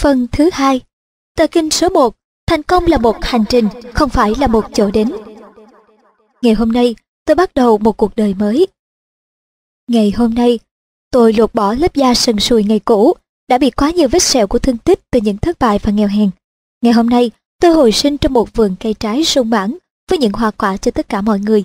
Phần thứ hai Tờ kinh số 1 Thành công là một hành trình, không phải là một chỗ đến. Ngày hôm nay, tôi bắt đầu một cuộc đời mới. Ngày hôm nay, tôi lột bỏ lớp da sần sùi ngày cũ, đã bị quá nhiều vết sẹo của thương tích từ những thất bại và nghèo hèn. Ngày hôm nay, tôi hồi sinh trong một vườn cây trái sung mãn với những hoa quả cho tất cả mọi người.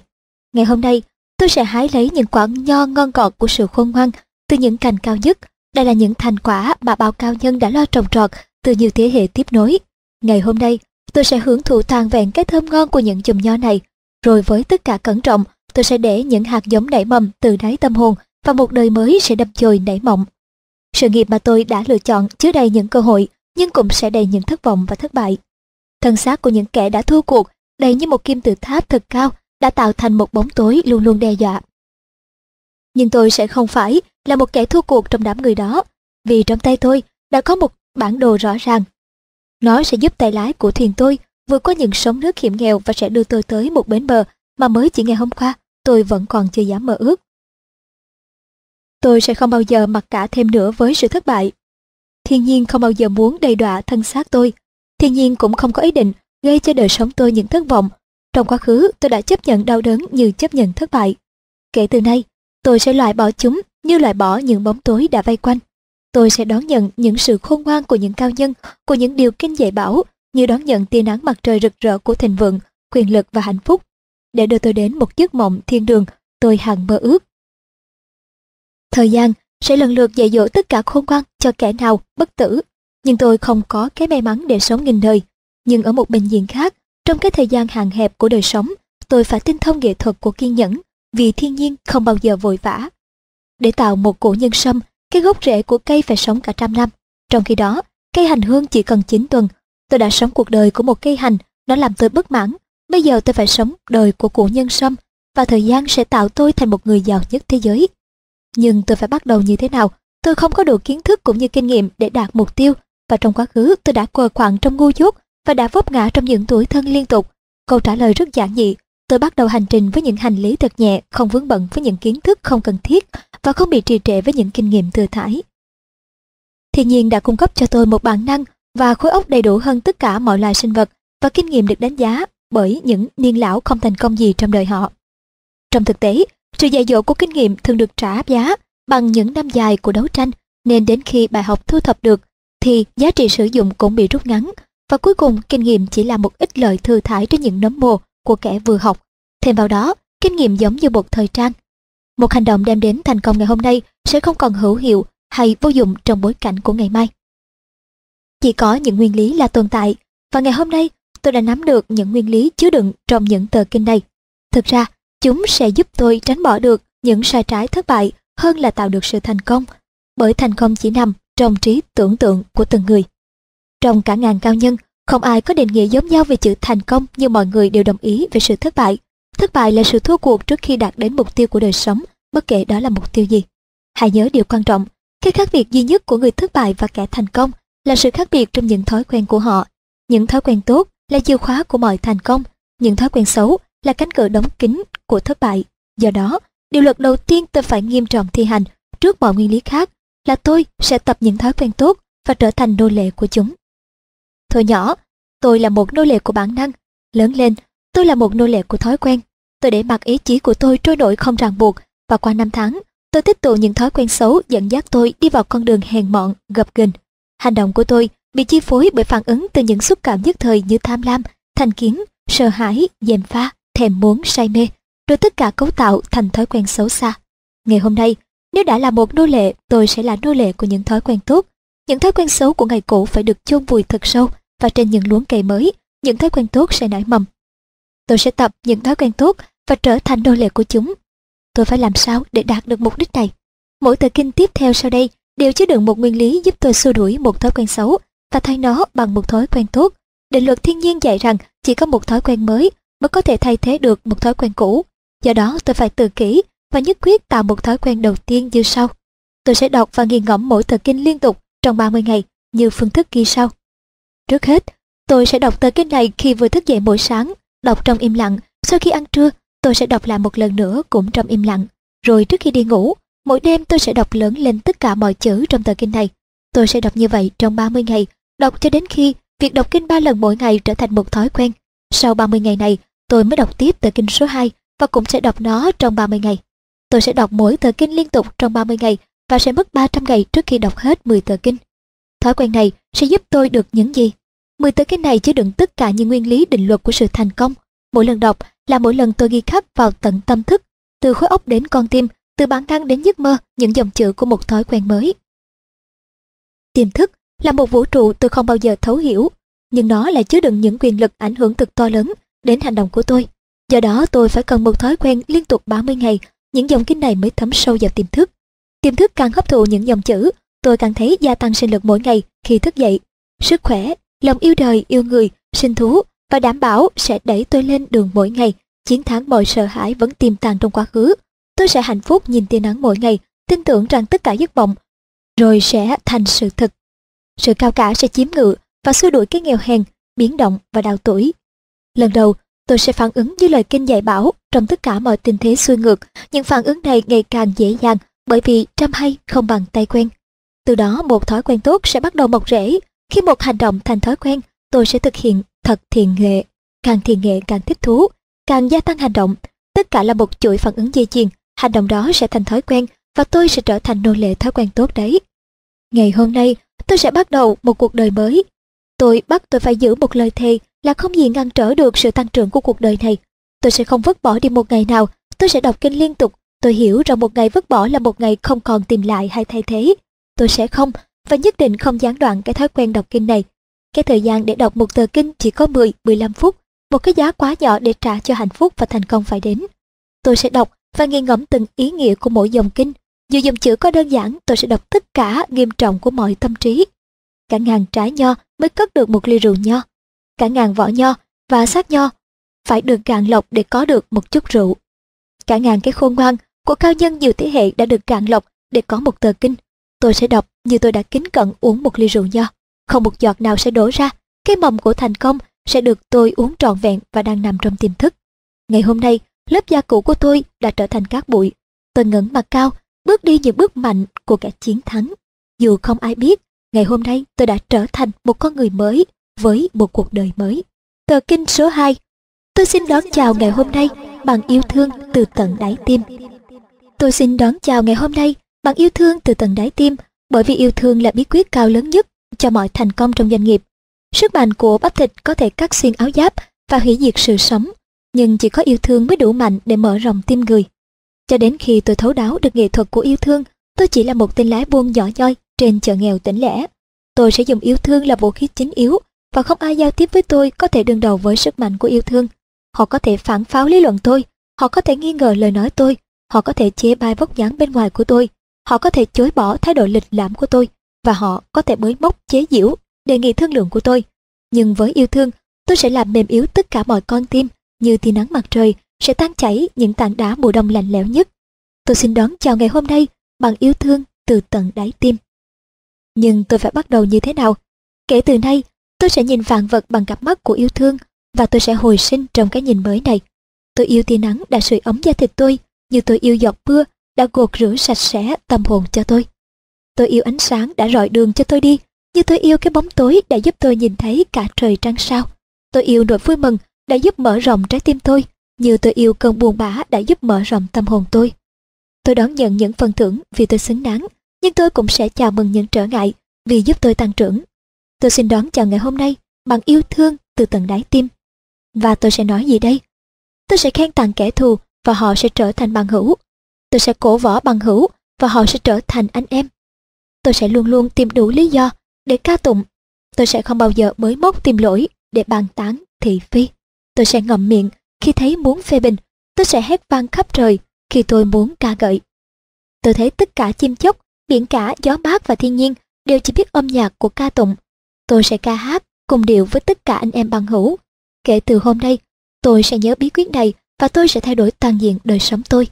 Ngày hôm nay, tôi sẽ hái lấy những quả nho ngon ngọt của sự khôn ngoan từ những cành cao nhất. Đây là những thành quả mà bao cao nhân đã lo trồng trọt từ nhiều thế hệ tiếp nối. Ngày hôm nay, tôi sẽ hưởng thụ toàn vẹn cái thơm ngon của những chùm nho này. Rồi với tất cả cẩn trọng, tôi sẽ để những hạt giống nảy mầm từ đáy tâm hồn và một đời mới sẽ đập chồi nảy mộng. Sự nghiệp mà tôi đã lựa chọn chứa đầy những cơ hội, nhưng cũng sẽ đầy những thất vọng và thất bại. Thân xác của những kẻ đã thua cuộc, đầy như một kim tự tháp thật cao, đã tạo thành một bóng tối luôn luôn đe dọa. Nhưng tôi sẽ không phải là một kẻ thua cuộc trong đám người đó, vì trong tay tôi đã có một bản đồ rõ ràng. Nó sẽ giúp tay lái của thuyền tôi vượt qua những sóng nước hiểm nghèo và sẽ đưa tôi tới một bến bờ mà mới chỉ ngày hôm qua tôi vẫn còn chưa dám mơ ước. Tôi sẽ không bao giờ mặc cả thêm nữa với sự thất bại. Thiên nhiên không bao giờ muốn đầy đọa thân xác tôi. Thiên nhiên cũng không có ý định gây cho đời sống tôi những thất vọng. Trong quá khứ tôi đã chấp nhận đau đớn như chấp nhận thất bại. Kể từ nay, tôi sẽ loại bỏ chúng như loại bỏ những bóng tối đã vây quanh. Tôi sẽ đón nhận những sự khôn ngoan của những cao nhân, của những điều kinh dạy bảo, như đón nhận tia nắng mặt trời rực rỡ của thịnh vượng, quyền lực và hạnh phúc. Để đưa tôi đến một giấc mộng thiên đường, tôi hằng mơ ước. Thời gian sẽ lần lượt dạy dỗ tất cả khôn ngoan cho kẻ nào bất tử, nhưng tôi không có cái may mắn để sống nghìn đời. Nhưng ở một bệnh viện khác, trong cái thời gian hạn hẹp của đời sống, tôi phải tinh thông nghệ thuật của kiên nhẫn, vì thiên nhiên không bao giờ vội vã. Để tạo một củ nhân sâm, cái gốc rễ của cây phải sống cả trăm năm. Trong khi đó, cây hành hương chỉ cần 9 tuần. Tôi đã sống cuộc đời của một cây hành, nó làm tôi bất mãn. Bây giờ tôi phải sống đời của củ nhân sâm, và thời gian sẽ tạo tôi thành một người giàu nhất thế giới. Nhưng tôi phải bắt đầu như thế nào? Tôi không có đủ kiến thức cũng như kinh nghiệm để đạt mục tiêu, và trong quá khứ tôi đã quờ quạng trong ngu dốt và đã vấp ngã trong những tuổi thân liên tục. Câu trả lời rất giản dị, tôi bắt đầu hành trình với những hành lý thật nhẹ, không vướng bận với những kiến thức không cần thiết và không bị trì trệ với những kinh nghiệm thừa thải. Thiên nhiên đã cung cấp cho tôi một bản năng và khối óc đầy đủ hơn tất cả mọi loài sinh vật và kinh nghiệm được đánh giá bởi những niên lão không thành công gì trong đời họ. Trong thực tế, sự dạy dỗ của kinh nghiệm thường được trả giá bằng những năm dài của đấu tranh nên đến khi bài học thu thập được thì giá trị sử dụng cũng bị rút ngắn và cuối cùng kinh nghiệm chỉ là một ít lợi thừa thải trên những nấm mồ của kẻ vừa học. Thêm vào đó, kinh nghiệm giống như một thời trang. Một hành động đem đến thành công ngày hôm nay sẽ không còn hữu hiệu hay vô dụng trong bối cảnh của ngày mai. Chỉ có những nguyên lý là tồn tại, và ngày hôm nay tôi đã nắm được những nguyên lý chứa đựng trong những tờ kinh này. Thực ra, chúng sẽ giúp tôi tránh bỏ được những sai trái thất bại hơn là tạo được sự thành công, bởi thành công chỉ nằm trong trí tưởng tượng của từng người. Trong cả ngàn cao nhân, không ai có định nghĩa giống nhau về chữ thành công nhưng mọi người đều đồng ý về sự thất bại. Thất bại là sự thua cuộc trước khi đạt đến mục tiêu của đời sống, bất kể đó là mục tiêu gì. Hãy nhớ điều quan trọng, cái khác biệt duy nhất của người thất bại và kẻ thành công là sự khác biệt trong những thói quen của họ. Những thói quen tốt là chìa khóa của mọi thành công, những thói quen xấu là cánh cửa đóng kín của thất bại. Do đó, điều luật đầu tiên tôi phải nghiêm trọng thi hành trước mọi nguyên lý khác là tôi sẽ tập những thói quen tốt và trở thành nô lệ của chúng. Thời nhỏ, tôi là một nô lệ của bản năng. Lớn lên, tôi là một nô lệ của thói quen. Tôi để mặc ý chí của tôi trôi nổi không ràng buộc và qua năm tháng, tôi tích tụ những thói quen xấu dẫn dắt tôi đi vào con đường hèn mọn, gập ghềnh. Hành động của tôi bị chi phối bởi phản ứng từ những xúc cảm nhất thời như tham lam, thành kiến, sợ hãi, dèm pha, thèm muốn, say mê, rồi tất cả cấu tạo thành thói quen xấu xa. Ngày hôm nay, nếu đã là một nô lệ, tôi sẽ là nô lệ của những thói quen tốt. Những thói quen xấu của ngày cũ phải được chôn vùi thật sâu và trên những luống cây mới, những thói quen tốt sẽ nảy mầm. Tôi sẽ tập những thói quen tốt và trở thành nô lệ của chúng. Tôi phải làm sao để đạt được mục đích này? Mỗi tờ kinh tiếp theo sau đây đều chứa đựng một nguyên lý giúp tôi xua đuổi một thói quen xấu và thay nó bằng một thói quen tốt. Định luật thiên nhiên dạy rằng chỉ có một thói quen mới mới có thể thay thế được một thói quen cũ. Do đó tôi phải tự kỷ và nhất quyết tạo một thói quen đầu tiên như sau. Tôi sẽ đọc và nghiền ngẫm mỗi tờ kinh liên tục trong 30 ngày như phương thức ghi sau. Trước hết, tôi sẽ đọc tờ kinh này khi vừa thức dậy mỗi sáng, đọc trong im lặng. Sau khi ăn trưa, tôi sẽ đọc lại một lần nữa cũng trong im lặng. Rồi trước khi đi ngủ, mỗi đêm tôi sẽ đọc lớn lên tất cả mọi chữ trong tờ kinh này. Tôi sẽ đọc như vậy trong 30 ngày đọc cho đến khi việc đọc kinh ba lần mỗi ngày trở thành một thói quen. Sau 30 ngày này, tôi mới đọc tiếp tờ kinh số 2 và cũng sẽ đọc nó trong 30 ngày. Tôi sẽ đọc mỗi tờ kinh liên tục trong 30 ngày và sẽ mất 300 ngày trước khi đọc hết 10 tờ kinh. Thói quen này sẽ giúp tôi được những gì? 10 tờ kinh này chứa đựng tất cả những nguyên lý định luật của sự thành công. Mỗi lần đọc là mỗi lần tôi ghi khắc vào tận tâm thức, từ khối óc đến con tim, từ bản năng đến giấc mơ, những dòng chữ của một thói quen mới. Tiềm thức là một vũ trụ tôi không bao giờ thấu hiểu, nhưng nó lại chứa đựng những quyền lực ảnh hưởng cực to lớn đến hành động của tôi. Do đó tôi phải cần một thói quen liên tục 30 ngày, những dòng kinh này mới thấm sâu vào tiềm thức. Tiềm thức càng hấp thụ những dòng chữ, tôi càng thấy gia tăng sinh lực mỗi ngày khi thức dậy. Sức khỏe, lòng yêu đời, yêu người, sinh thú và đảm bảo sẽ đẩy tôi lên đường mỗi ngày, chiến thắng mọi sợ hãi vẫn tiềm tàng trong quá khứ. Tôi sẽ hạnh phúc nhìn tia nắng mỗi ngày, tin tưởng rằng tất cả giấc mộng rồi sẽ thành sự thực. Sự cao cả sẽ chiếm ngự và xua đuổi cái nghèo hèn, biến động và đào tuổi. Lần đầu, tôi sẽ phản ứng như lời kinh dạy bảo trong tất cả mọi tình thế xuôi ngược. Những phản ứng này ngày càng dễ dàng bởi vì trăm hay không bằng tay quen. Từ đó một thói quen tốt sẽ bắt đầu mọc rễ. Khi một hành động thành thói quen, tôi sẽ thực hiện thật thiền nghệ. Càng thiền nghệ càng thích thú, càng gia tăng hành động. Tất cả là một chuỗi phản ứng dây chuyền. Hành động đó sẽ thành thói quen và tôi sẽ trở thành nô lệ thói quen tốt đấy. Ngày hôm nay, tôi sẽ bắt đầu một cuộc đời mới. Tôi bắt tôi phải giữ một lời thề là không gì ngăn trở được sự tăng trưởng của cuộc đời này. Tôi sẽ không vứt bỏ đi một ngày nào, tôi sẽ đọc kinh liên tục. Tôi hiểu rằng một ngày vứt bỏ là một ngày không còn tìm lại hay thay thế. Tôi sẽ không, và nhất định không gián đoạn cái thói quen đọc kinh này. Cái thời gian để đọc một tờ kinh chỉ có 10-15 phút, một cái giá quá nhỏ để trả cho hạnh phúc và thành công phải đến. Tôi sẽ đọc và nghiền ngẫm từng ý nghĩa của mỗi dòng kinh. Dù dòng chữ có đơn giản, tôi sẽ đọc tất cả nghiêm trọng của mọi tâm trí. Cả ngàn trái nho mới cất được một ly rượu nho. Cả ngàn vỏ nho và xác nho phải được cạn lọc để có được một chút rượu. Cả ngàn cái khôn ngoan của cao nhân nhiều thế hệ đã được cạn lọc để có một tờ kinh. Tôi sẽ đọc như tôi đã kính cận uống một ly rượu nho. Không một giọt nào sẽ đổ ra. Cái mầm của thành công sẽ được tôi uống trọn vẹn và đang nằm trong tiềm thức. Ngày hôm nay, lớp da cũ của tôi đã trở thành cát bụi. Tôi ngẩng mặt cao, bước đi những bước mạnh của kẻ chiến thắng. Dù không ai biết, ngày hôm nay tôi đã trở thành một con người mới với một cuộc đời mới. Tờ kinh số 2 Tôi xin đón chào ngày hôm nay bằng yêu thương từ tận đáy tim. Tôi xin đón chào ngày hôm nay bằng yêu thương từ tận đáy tim bởi vì yêu thương là bí quyết cao lớn nhất cho mọi thành công trong doanh nghiệp. Sức mạnh của bắp thịt có thể cắt xuyên áo giáp và hủy diệt sự sống, nhưng chỉ có yêu thương mới đủ mạnh để mở rộng tim người. Cho đến khi tôi thấu đáo được nghệ thuật của yêu thương, tôi chỉ là một tên lái buôn nhỏ nhoi trên chợ nghèo tỉnh lẻ. Tôi sẽ dùng yêu thương là vũ khí chính yếu và không ai giao tiếp với tôi có thể đương đầu với sức mạnh của yêu thương. Họ có thể phản pháo lý luận tôi, họ có thể nghi ngờ lời nói tôi, họ có thể chế bai vóc dáng bên ngoài của tôi, họ có thể chối bỏ thái độ lịch lãm của tôi và họ có thể bới móc chế giễu đề nghị thương lượng của tôi. Nhưng với yêu thương, tôi sẽ làm mềm yếu tất cả mọi con tim như tia nắng mặt trời sẽ tan chảy những tảng đá mùa đông lạnh lẽo nhất. Tôi xin đón chào ngày hôm nay bằng yêu thương từ tận đáy tim. Nhưng tôi phải bắt đầu như thế nào? Kể từ nay, tôi sẽ nhìn vạn vật bằng cặp mắt của yêu thương và tôi sẽ hồi sinh trong cái nhìn mới này. Tôi yêu tia nắng đã sưởi ấm da thịt tôi như tôi yêu giọt mưa đã gột rửa sạch sẽ tâm hồn cho tôi. Tôi yêu ánh sáng đã rọi đường cho tôi đi như tôi yêu cái bóng tối đã giúp tôi nhìn thấy cả trời trăng sao. Tôi yêu nỗi vui mừng đã giúp mở rộng trái tim tôi như tôi yêu cơn buồn bã đã giúp mở rộng tâm hồn tôi. Tôi đón nhận những phần thưởng vì tôi xứng đáng, nhưng tôi cũng sẽ chào mừng những trở ngại vì giúp tôi tăng trưởng. Tôi xin đón chào ngày hôm nay bằng yêu thương từ tận đáy tim. Và tôi sẽ nói gì đây? Tôi sẽ khen tặng kẻ thù và họ sẽ trở thành bằng hữu. Tôi sẽ cổ võ bằng hữu và họ sẽ trở thành anh em. Tôi sẽ luôn luôn tìm đủ lý do để ca tụng. Tôi sẽ không bao giờ mới móc tìm lỗi để bàn tán thị phi. Tôi sẽ ngậm miệng khi thấy muốn phê bình. Tôi sẽ hét vang khắp trời khi tôi muốn ca gợi. Tôi thấy tất cả chim chóc, biển cả, gió mát và thiên nhiên đều chỉ biết âm nhạc của ca tụng. Tôi sẽ ca hát cùng điệu với tất cả anh em bằng hữu. Kể từ hôm nay, tôi sẽ nhớ bí quyết này và tôi sẽ thay đổi toàn diện đời sống tôi.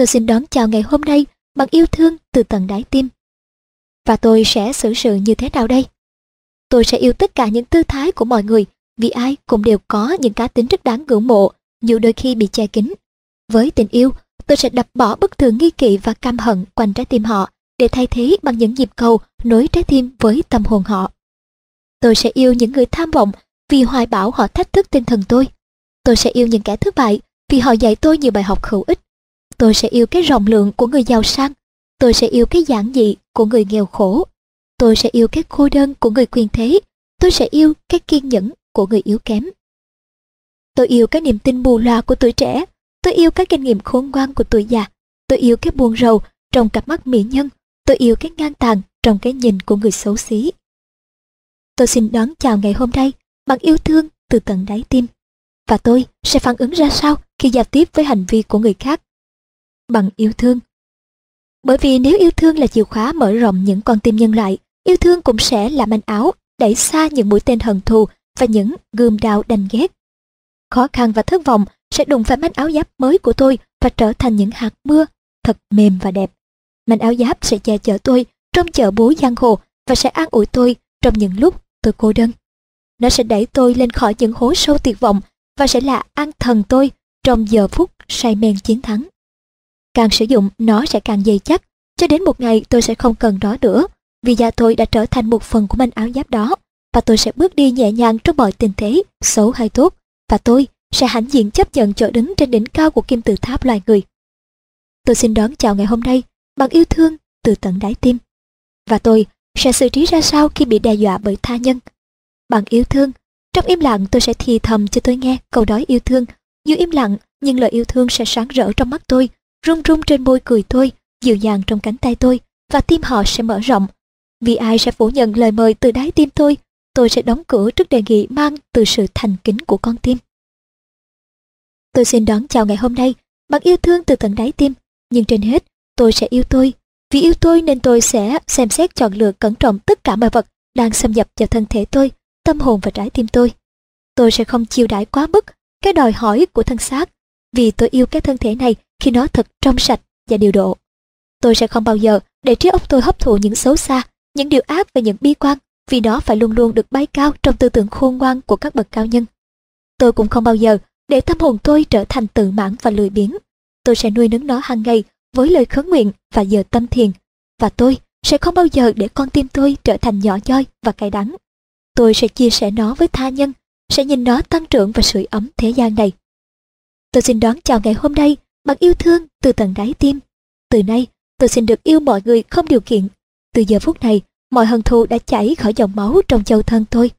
Tôi xin đón chào ngày hôm nay bằng yêu thương từ tận đáy tim. Và tôi sẽ xử sự như thế nào đây? Tôi sẽ yêu tất cả những tư thái của mọi người vì ai cũng đều có những cá tính rất đáng ngưỡng mộ dù đôi khi bị che kín. Với tình yêu, tôi sẽ đập bỏ bất thường nghi kỵ và căm hận quanh trái tim họ để thay thế bằng những nhịp cầu nối trái tim với tâm hồn họ. Tôi sẽ yêu những người tham vọng vì hoài bảo họ thách thức tinh thần tôi. Tôi sẽ yêu những kẻ thất bại vì họ dạy tôi nhiều bài học hữu ích. Tôi sẽ yêu cái rộng lượng của người giàu sang. Tôi sẽ yêu cái giản dị của người nghèo khổ. Tôi sẽ yêu cái cô đơn của người quyền thế. Tôi sẽ yêu cái kiên nhẫn của người yếu kém. Tôi yêu cái niềm tin mù loà của tuổi trẻ. Tôi yêu cái kinh nghiệm khôn ngoan của tuổi già. Tôi yêu cái buồn rầu trong cặp mắt mỹ nhân. Tôi yêu cái ngang tàn trong cái nhìn của người xấu xí. Tôi xin đón chào ngày hôm nay bằng yêu thương từ tận đáy tim. Và tôi sẽ phản ứng ra sao khi giao tiếp với hành vi của người khác? Bằng yêu thương. Bởi vì nếu yêu thương là chìa khóa mở rộng những con tim nhân loại, yêu thương cũng sẽ là manh áo đẩy xa những mũi tên hận thù và những gươm đao đành ghét. Khó khăn và thất vọng sẽ đụng phải manh áo giáp mới của tôi và trở thành những hạt mưa thật mềm và đẹp. Manh áo giáp sẽ che chở tôi trong chợ búa giang hồ và sẽ an ủi tôi trong những lúc tôi cô đơn. Nó sẽ đẩy tôi lên khỏi những hố sâu tuyệt vọng và sẽ là an thần tôi trong giờ phút say men chiến thắng. Càng sử dụng nó sẽ càng dày chắc, cho đến một ngày tôi sẽ không cần nó nữa, vì da tôi đã trở thành một phần của manh áo giáp đó, và tôi sẽ bước đi nhẹ nhàng trong mọi tình thế, xấu hay tốt, và tôi sẽ hãnh diện chấp nhận chỗ đứng trên đỉnh cao của kim tự tháp loài người. Tôi xin đón chào ngày hôm nay bằng yêu thương từ tận đáy tim. Và tôi sẽ xử trí ra sao khi bị đe dọa bởi tha nhân. Bằng yêu thương, trong im lặng tôi sẽ thì thầm cho tôi nghe câu nói yêu thương. Dù im lặng, nhưng lời yêu thương sẽ sáng rỡ trong mắt tôi, rung rung trên môi cười tôi, dịu dàng trong cánh tay tôi, và tim họ sẽ mở rộng. Vì ai sẽ phủ nhận lời mời từ đáy tim tôi, tôi sẽ đóng cửa trước đề nghị mang từ sự thành kính của con tim. Tôi xin đón chào ngày hôm nay bằng yêu thương từ tận đáy tim, nhưng trên hết, tôi sẽ yêu tôi vì yêu tôi nên tôi sẽ xem xét chọn lựa cẩn trọng tất cả mọi vật đang xâm nhập vào thân thể tôi, tâm hồn và trái tim tôi. Tôi sẽ không chiêu đãi quá mức cái đòi hỏi của thân xác, vì tôi yêu cái thân thể này khi nó thật trong sạch và điều độ. Tôi sẽ không bao giờ để trí óc tôi hấp thụ những xấu xa, những điều ác và những bi quan, vì nó phải luôn luôn được bay cao trong tư tưởng khôn ngoan của các bậc cao nhân. Tôi cũng không bao giờ để tâm hồn tôi trở thành tự mãn và lười biếng. Tôi sẽ nuôi nấng nó hàng ngày với lời khấn nguyện và giờ tâm thiền. Và tôi sẽ không bao giờ để con tim tôi trở thành nhỏ nhoi và cay đắng. Tôi sẽ chia sẻ nó với tha nhân, sẽ nhìn nó tăng trưởng và sưởi ấm thế gian này. Tôi xin đón chào ngày hôm nay bằng yêu thương từ tận đáy tim. Từ nay, tôi xin được yêu mọi người không điều kiện. Từ giờ phút này, mọi hận thù đã chảy khỏi dòng máu trong châu thân tôi.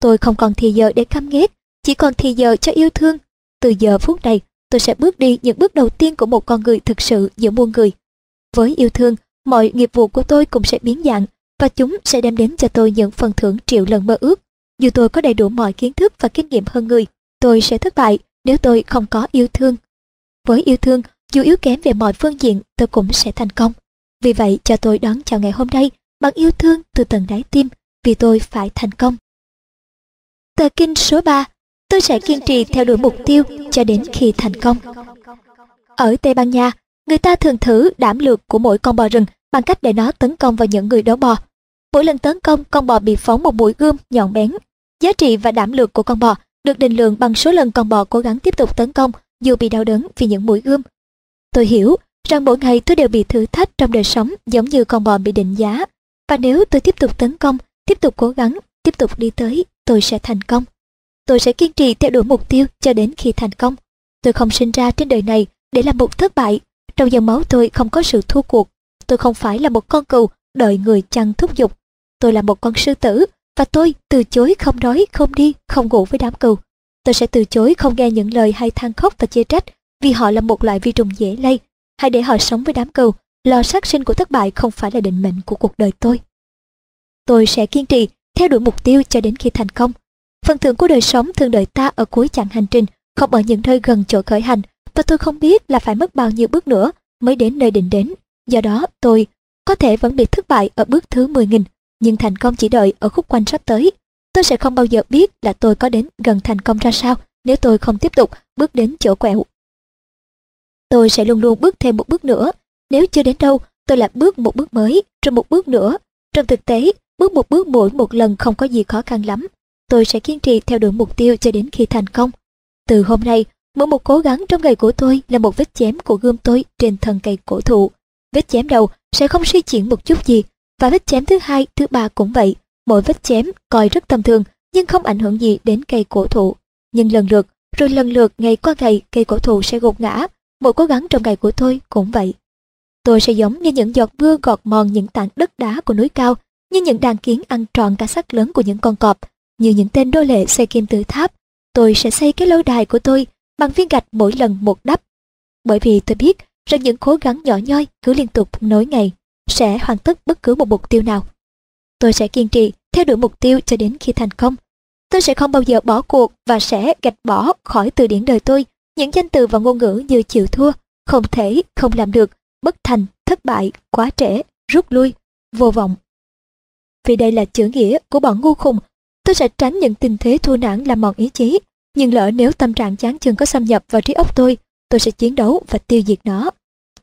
Tôi không còn thì giờ để căm ghét, chỉ còn thì giờ cho yêu thương. Từ giờ phút này, tôi sẽ bước đi những bước đầu tiên của một con người thực sự giữa muôn người. Với yêu thương, mọi nghiệp vụ của tôi cũng sẽ biến dạng và chúng sẽ đem đến cho tôi những phần thưởng triệu lần mơ ước. Dù tôi có đầy đủ mọi kiến thức và kinh nghiệm hơn người, tôi sẽ thất bại nếu tôi không có yêu thương. Với yêu thương, dù yếu kém về mọi phương diện, tôi cũng sẽ thành công. Vì vậy, cho tôi đón chào ngày hôm nay bằng yêu thương từ tận đáy tim, vì tôi phải thành công. Tờ kinh số 3 Tôi sẽ kiên trì theo đuổi mục tiêu cho đến khi thành công. Ở Tây Ban Nha, người ta thường thử đảm lược của mỗi con bò rừng bằng cách để nó tấn công vào những người đó bò. Mỗi lần tấn công, con bò bị phóng một mũi gươm nhọn bén. Giá trị và đảm lược của con bò được định lượng bằng số lần con bò cố gắng tiếp tục tấn công dù bị đau đớn vì những mũi gươm. Tôi hiểu rằng mỗi ngày tôi đều bị thử thách trong đời sống giống như con bò bị định giá. Và nếu tôi tiếp tục tấn công, tiếp tục cố gắng, tiếp tục đi tới, tôi sẽ thành công. Tôi sẽ kiên trì theo đuổi mục tiêu cho đến khi thành công. Tôi không sinh ra trên đời này để làm một thất bại. Trong dòng máu tôi không có sự thua cuộc. Tôi không phải là một con cừu đợi người chăn thúc giục. Tôi là một con sư tử và tôi từ chối không nói, không đi, không ngủ với đám cừu. Tôi sẽ từ chối không nghe những lời hay than khóc và chê trách vì họ là một loại vi trùng dễ lây. Hãy để họ sống với đám cừu. Lo sát sinh của thất bại không phải là định mệnh của cuộc đời tôi. Tôi sẽ kiên trì theo đuổi mục tiêu cho đến khi thành công. Phần thưởng của đời sống thường đợi ta ở cuối chặng hành trình, không ở những nơi gần chỗ khởi hành, và tôi không biết là phải mất bao nhiêu bước nữa mới đến nơi định đến. Do đó, tôi có thể vẫn bị thất bại ở bước thứ 10.000, nhưng thành công chỉ đợi ở khúc quanh sắp tới. Tôi sẽ không bao giờ biết là tôi có đến gần thành công ra sao nếu tôi không tiếp tục bước đến chỗ quẹo. Tôi sẽ luôn luôn bước thêm một bước nữa. Nếu chưa đến đâu, tôi lại bước một bước mới, rồi một bước nữa. Trong thực tế, bước một bước mỗi một lần không có gì khó khăn lắm tôi sẽ kiên trì theo đuổi mục tiêu cho đến khi thành công. Từ hôm nay, mỗi một cố gắng trong ngày của tôi là một vết chém của gươm tôi trên thân cây cổ thụ. Vết chém đầu sẽ không suy chuyển một chút gì, và vết chém thứ hai, thứ ba cũng vậy. Mỗi vết chém coi rất tầm thường nhưng không ảnh hưởng gì đến cây cổ thụ. Nhưng lần lượt, rồi lần lượt ngày qua ngày cây cổ thụ sẽ gục ngã. Mỗi cố gắng trong ngày của tôi cũng vậy. Tôi sẽ giống như những giọt mưa gọt mòn những tảng đất đá của núi cao, như những đàn kiến ăn tròn cả xác lớn của những con cọp, như những tên đô lệ xây kim tự tháp. Tôi sẽ xây cái lâu đài của tôi bằng viên gạch mỗi lần một đắp. Bởi vì tôi biết rằng những cố gắng nhỏ nhoi cứ liên tục nối ngày sẽ hoàn tất bất cứ một mục tiêu nào. Tôi sẽ kiên trì theo đuổi mục tiêu cho đến khi thành công. Tôi sẽ không bao giờ bỏ cuộc và sẽ gạch bỏ khỏi từ điển đời tôi những danh từ và ngôn ngữ như chịu thua, không thể, không làm được, bất thành, thất bại, quá trễ, rút lui, vô vọng. Vì đây là chữ nghĩa của bọn ngu khùng, tôi sẽ tránh những tình thế thua nản làm mòn ý chí. Nhưng lỡ nếu tâm trạng chán chừng có xâm nhập vào trí óc tôi, tôi sẽ chiến đấu và tiêu diệt nó.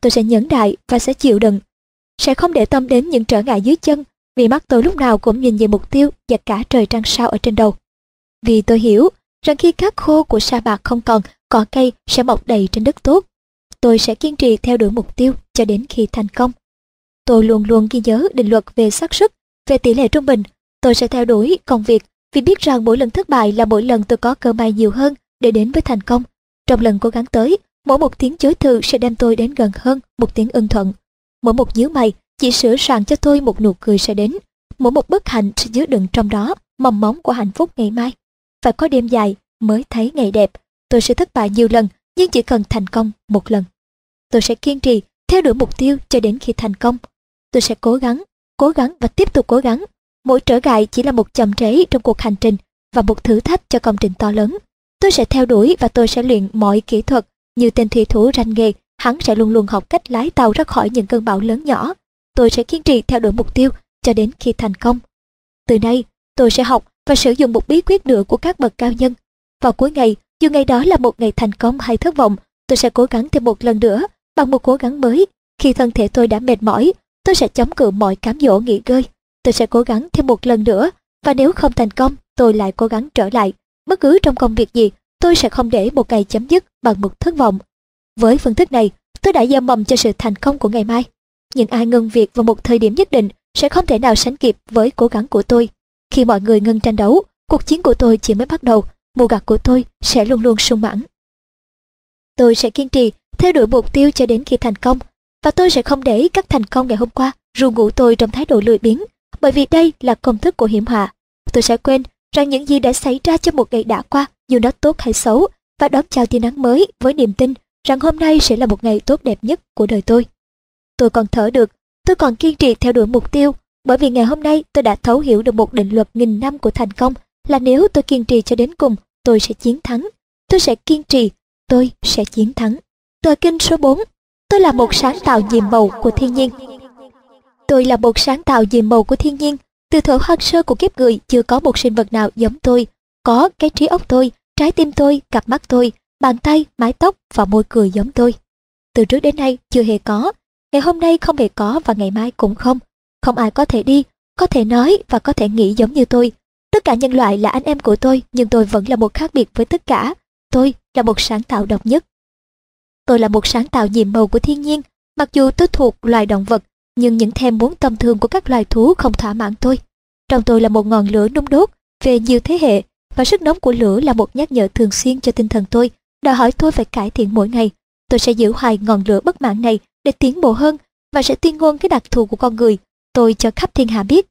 Tôi sẽ nhẫn đại và sẽ chịu đựng. Sẽ không để tâm đến những trở ngại dưới chân, vì mắt tôi lúc nào cũng nhìn về mục tiêu và cả trời trăng sao ở trên đầu. Vì tôi hiểu rằng khi cát khô của sa bạc không còn, cỏ cây sẽ mọc đầy trên đất tốt. Tôi sẽ kiên trì theo đuổi mục tiêu cho đến khi thành công. Tôi luôn luôn ghi nhớ định luật về xác suất, về tỷ lệ trung bình. Tôi sẽ theo đuổi công việc vì biết rằng mỗi lần thất bại là mỗi lần tôi có cơ may nhiều hơn để đến với thành công. Trong lần cố gắng tới, mỗi một tiếng chối từ sẽ đem tôi đến gần hơn một tiếng ưng thuận. Mỗi một nhíu mày chỉ sửa soạn cho tôi một nụ cười sẽ đến. Mỗi một bất hạnh sẽ chứa đựng trong đó mầm móng của hạnh phúc ngày mai. Phải có đêm dài mới thấy ngày đẹp. Tôi sẽ thất bại nhiều lần nhưng chỉ cần thành công một lần. Tôi sẽ kiên trì theo đuổi mục tiêu cho đến khi thành công. Tôi sẽ cố gắng, cố gắng và tiếp tục cố gắng. Mỗi trở ngại chỉ là một chậm trễ trong cuộc hành trình và một thử thách cho công trình to lớn. Tôi sẽ theo đuổi và tôi sẽ luyện mọi kỹ thuật như tên thủy thủ ranh nghề. Hắn sẽ luôn luôn học cách lái tàu ra khỏi những cơn bão lớn nhỏ. Tôi sẽ kiên trì theo đuổi mục tiêu cho đến khi thành công. Từ nay, tôi sẽ học và sử dụng một bí quyết nữa của các bậc cao nhân. Vào cuối ngày, dù ngày đó là một ngày thành công hay thất vọng, tôi sẽ cố gắng thêm một lần nữa bằng một cố gắng mới. Khi thân thể tôi đã mệt mỏi, tôi sẽ chống cự mọi cám dỗ nghỉ ngơi. Tôi sẽ cố gắng thêm một lần nữa và nếu không thành công, tôi lại cố gắng trở lại. Bất cứ trong công việc gì, tôi sẽ không để một ngày chấm dứt bằng một thất vọng. Với phương thức này, tôi đã gieo mầm cho sự thành công của ngày mai. Những ai ngừng việc vào một thời điểm nhất định sẽ không thể nào sánh kịp với cố gắng của tôi. Khi mọi người ngừng tranh đấu, cuộc chiến của tôi chỉ mới bắt đầu, mùa gặt của tôi sẽ luôn luôn sung mãn. Tôi sẽ kiên trì theo đuổi mục tiêu cho đến khi thành công, và tôi sẽ không để các thành công ngày hôm qua ru ngủ tôi trong thái độ lười biếng, bởi vì đây là công thức của hiểm họa. Tôi sẽ quên rằng những gì đã xảy ra trong một ngày đã qua, dù nó tốt hay xấu, và đón chào tia nắng mới với niềm tin rằng hôm nay sẽ là một ngày tốt đẹp nhất của đời tôi. Tôi còn thở được, tôi còn kiên trì theo đuổi mục tiêu, bởi vì ngày hôm nay tôi đã thấu hiểu được một định luật nghìn năm của thành công là nếu tôi kiên trì cho đến cùng, tôi sẽ chiến thắng. Tôi sẽ kiên trì, tôi sẽ chiến thắng. Tờ kinh số 4 Tôi là một sáng tạo nhiệm màu của thiên nhiên. Tôi là một sáng tạo nhiệm màu của thiên nhiên. Từ thuở hoang sơ của kiếp người chưa có một sinh vật nào giống tôi. Có cái trí óc tôi, trái tim tôi, cặp mắt tôi, bàn tay, mái tóc và môi cười giống tôi. Từ trước đến nay chưa hề có. Ngày hôm nay không hề có và ngày mai cũng không. Không ai có thể đi, có thể nói và có thể nghĩ giống như tôi. Tất cả nhân loại là anh em của tôi nhưng tôi vẫn là một khác biệt với tất cả. Tôi là một sáng tạo độc nhất. Tôi là một sáng tạo nhiệm màu của thiên nhiên. Mặc dù tôi thuộc loài động vật, nhưng những thèm muốn tâm thương của các loài thú không thỏa mãn tôi. Trong tôi là một ngọn lửa nung đốt về nhiều thế hệ và sức nóng của lửa là một nhắc nhở thường xuyên cho tinh thần tôi, đòi hỏi tôi phải cải thiện mỗi ngày. Tôi sẽ giữ hoài ngọn lửa bất mãn này để tiến bộ hơn và sẽ tuyên ngôn cái đặc thù của con người tôi cho khắp thiên hạ biết.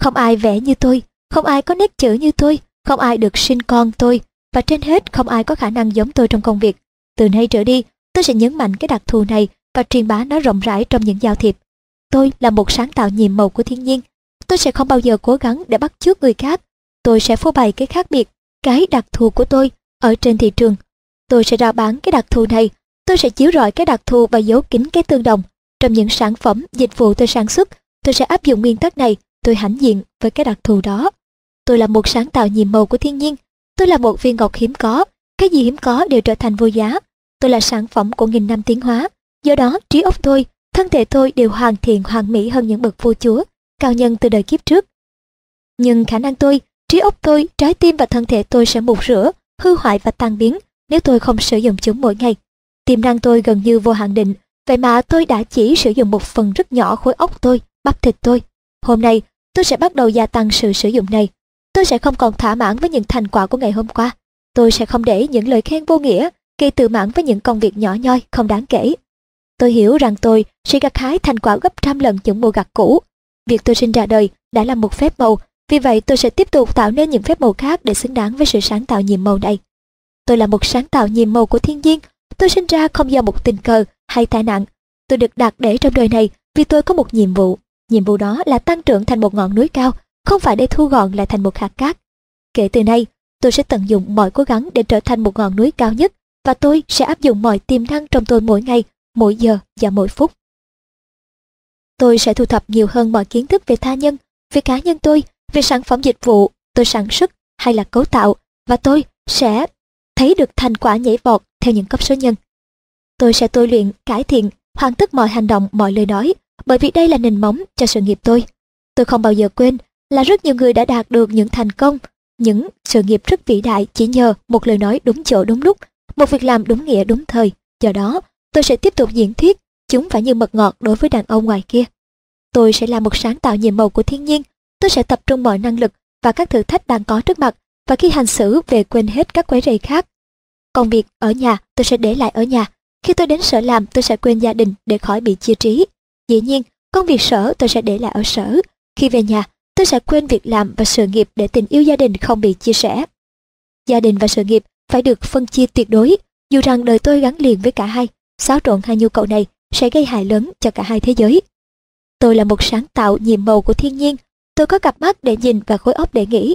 Không ai vẽ như tôi, không ai có nét chữ như tôi, không ai được sinh con tôi và trên hết không ai có khả năng giống tôi trong công việc. Từ nay trở đi, tôi sẽ nhấn mạnh cái đặc thù này và truyền bá nó rộng rãi trong những giao thiệp. Tôi là một sáng tạo nhiệm màu của thiên nhiên. Tôi sẽ không bao giờ cố gắng để bắt chước người khác. Tôi sẽ phô bày cái khác biệt, cái đặc thù của tôi ở trên thị trường. Tôi sẽ rao bán cái đặc thù này. Tôi sẽ chiếu rọi cái đặc thù và giấu kín cái tương đồng. Trong những sản phẩm, dịch vụ tôi sản xuất, tôi sẽ áp dụng nguyên tắc này. Tôi hãnh diện với cái đặc thù đó. Tôi là một sáng tạo nhiệm màu của thiên nhiên. Tôi là một viên ngọc hiếm có. Cái gì hiếm có đều trở thành vô giá. Tôi là sản phẩm của nghìn năm tiến hóa. Do đó, trí óc tôi, thân thể tôi đều hoàn thiện hoàn mỹ hơn những bậc vua chúa, cao nhân từ đời kiếp trước. Nhưng khả năng tôi, trí óc tôi, trái tim và thân thể tôi sẽ mục rửa, hư hoại và tan biến nếu tôi không sử dụng chúng mỗi ngày. Tiềm năng tôi gần như vô hạn định, vậy mà tôi đã chỉ sử dụng một phần rất nhỏ khối óc tôi, bắp thịt tôi. Hôm nay, tôi sẽ bắt đầu gia tăng sự sử dụng này. Tôi sẽ không còn thỏa mãn với những thành quả của ngày hôm qua. Tôi sẽ không để những lời khen vô nghĩa gây tự mãn với những công việc nhỏ nhoi không đáng kể. Tôi hiểu rằng tôi sẽ gặt hái thành quả gấp trăm lần những mùa gặt cũ. Việc tôi sinh ra đời đã là một phép màu, vì vậy tôi sẽ tiếp tục tạo nên những phép màu khác để xứng đáng với sự sáng tạo nhiệm màu này. Tôi là một sáng tạo nhiệm màu của thiên nhiên, tôi sinh ra không do một tình cờ hay tai nạn. Tôi được đặt để trong đời này vì tôi có một nhiệm vụ. Nhiệm vụ đó là tăng trưởng thành một ngọn núi cao, không phải để thu gọn lại thành một hạt cát. Kể từ nay, tôi sẽ tận dụng mọi cố gắng để trở thành một ngọn núi cao nhất và tôi sẽ áp dụng mọi tiềm năng trong tôi mỗi ngày, mỗi giờ và mỗi phút. Tôi sẽ thu thập nhiều hơn mọi kiến thức về tha nhân, về cá nhân tôi, về sản phẩm dịch vụ tôi sản xuất hay là cấu tạo và tôi sẽ thấy được thành quả nhảy vọt theo những cấp số nhân. Tôi sẽ tôi luyện, cải thiện, hoàn tất mọi hành động, mọi lời nói, bởi vì đây là nền móng cho sự nghiệp tôi. Tôi không bao giờ quên là rất nhiều người đã đạt được những thành công, những sự nghiệp rất vĩ đại chỉ nhờ một lời nói đúng chỗ đúng lúc, một việc làm đúng nghĩa đúng thời. Do đó, tôi sẽ tiếp tục diễn thuyết, chúng phải như mật ngọt đối với đàn ông ngoài kia. Tôi sẽ là một sáng tạo nhiệm màu của thiên nhiên, tôi sẽ tập trung mọi năng lực và các thử thách đang có trước mặt và khi hành xử về quên hết các quấy rầy khác. Công việc ở nhà tôi sẽ để lại ở nhà, khi tôi đến sở làm tôi sẽ quên gia đình để khỏi bị chia trí. Dĩ nhiên, công việc sở tôi sẽ để lại ở sở, khi về nhà tôi sẽ quên việc làm và sự nghiệp để tình yêu gia đình không bị chia sẻ. Gia đình và sự nghiệp phải được phân chia tuyệt đối, dù rằng đời tôi gắn liền với cả hai, xáo trộn hai nhu cầu này sẽ gây hại lớn cho cả hai thế giới. Tôi là một sáng tạo nhiệm màu của thiên nhiên, tôi có cặp mắt để nhìn và khối óc để nghĩ.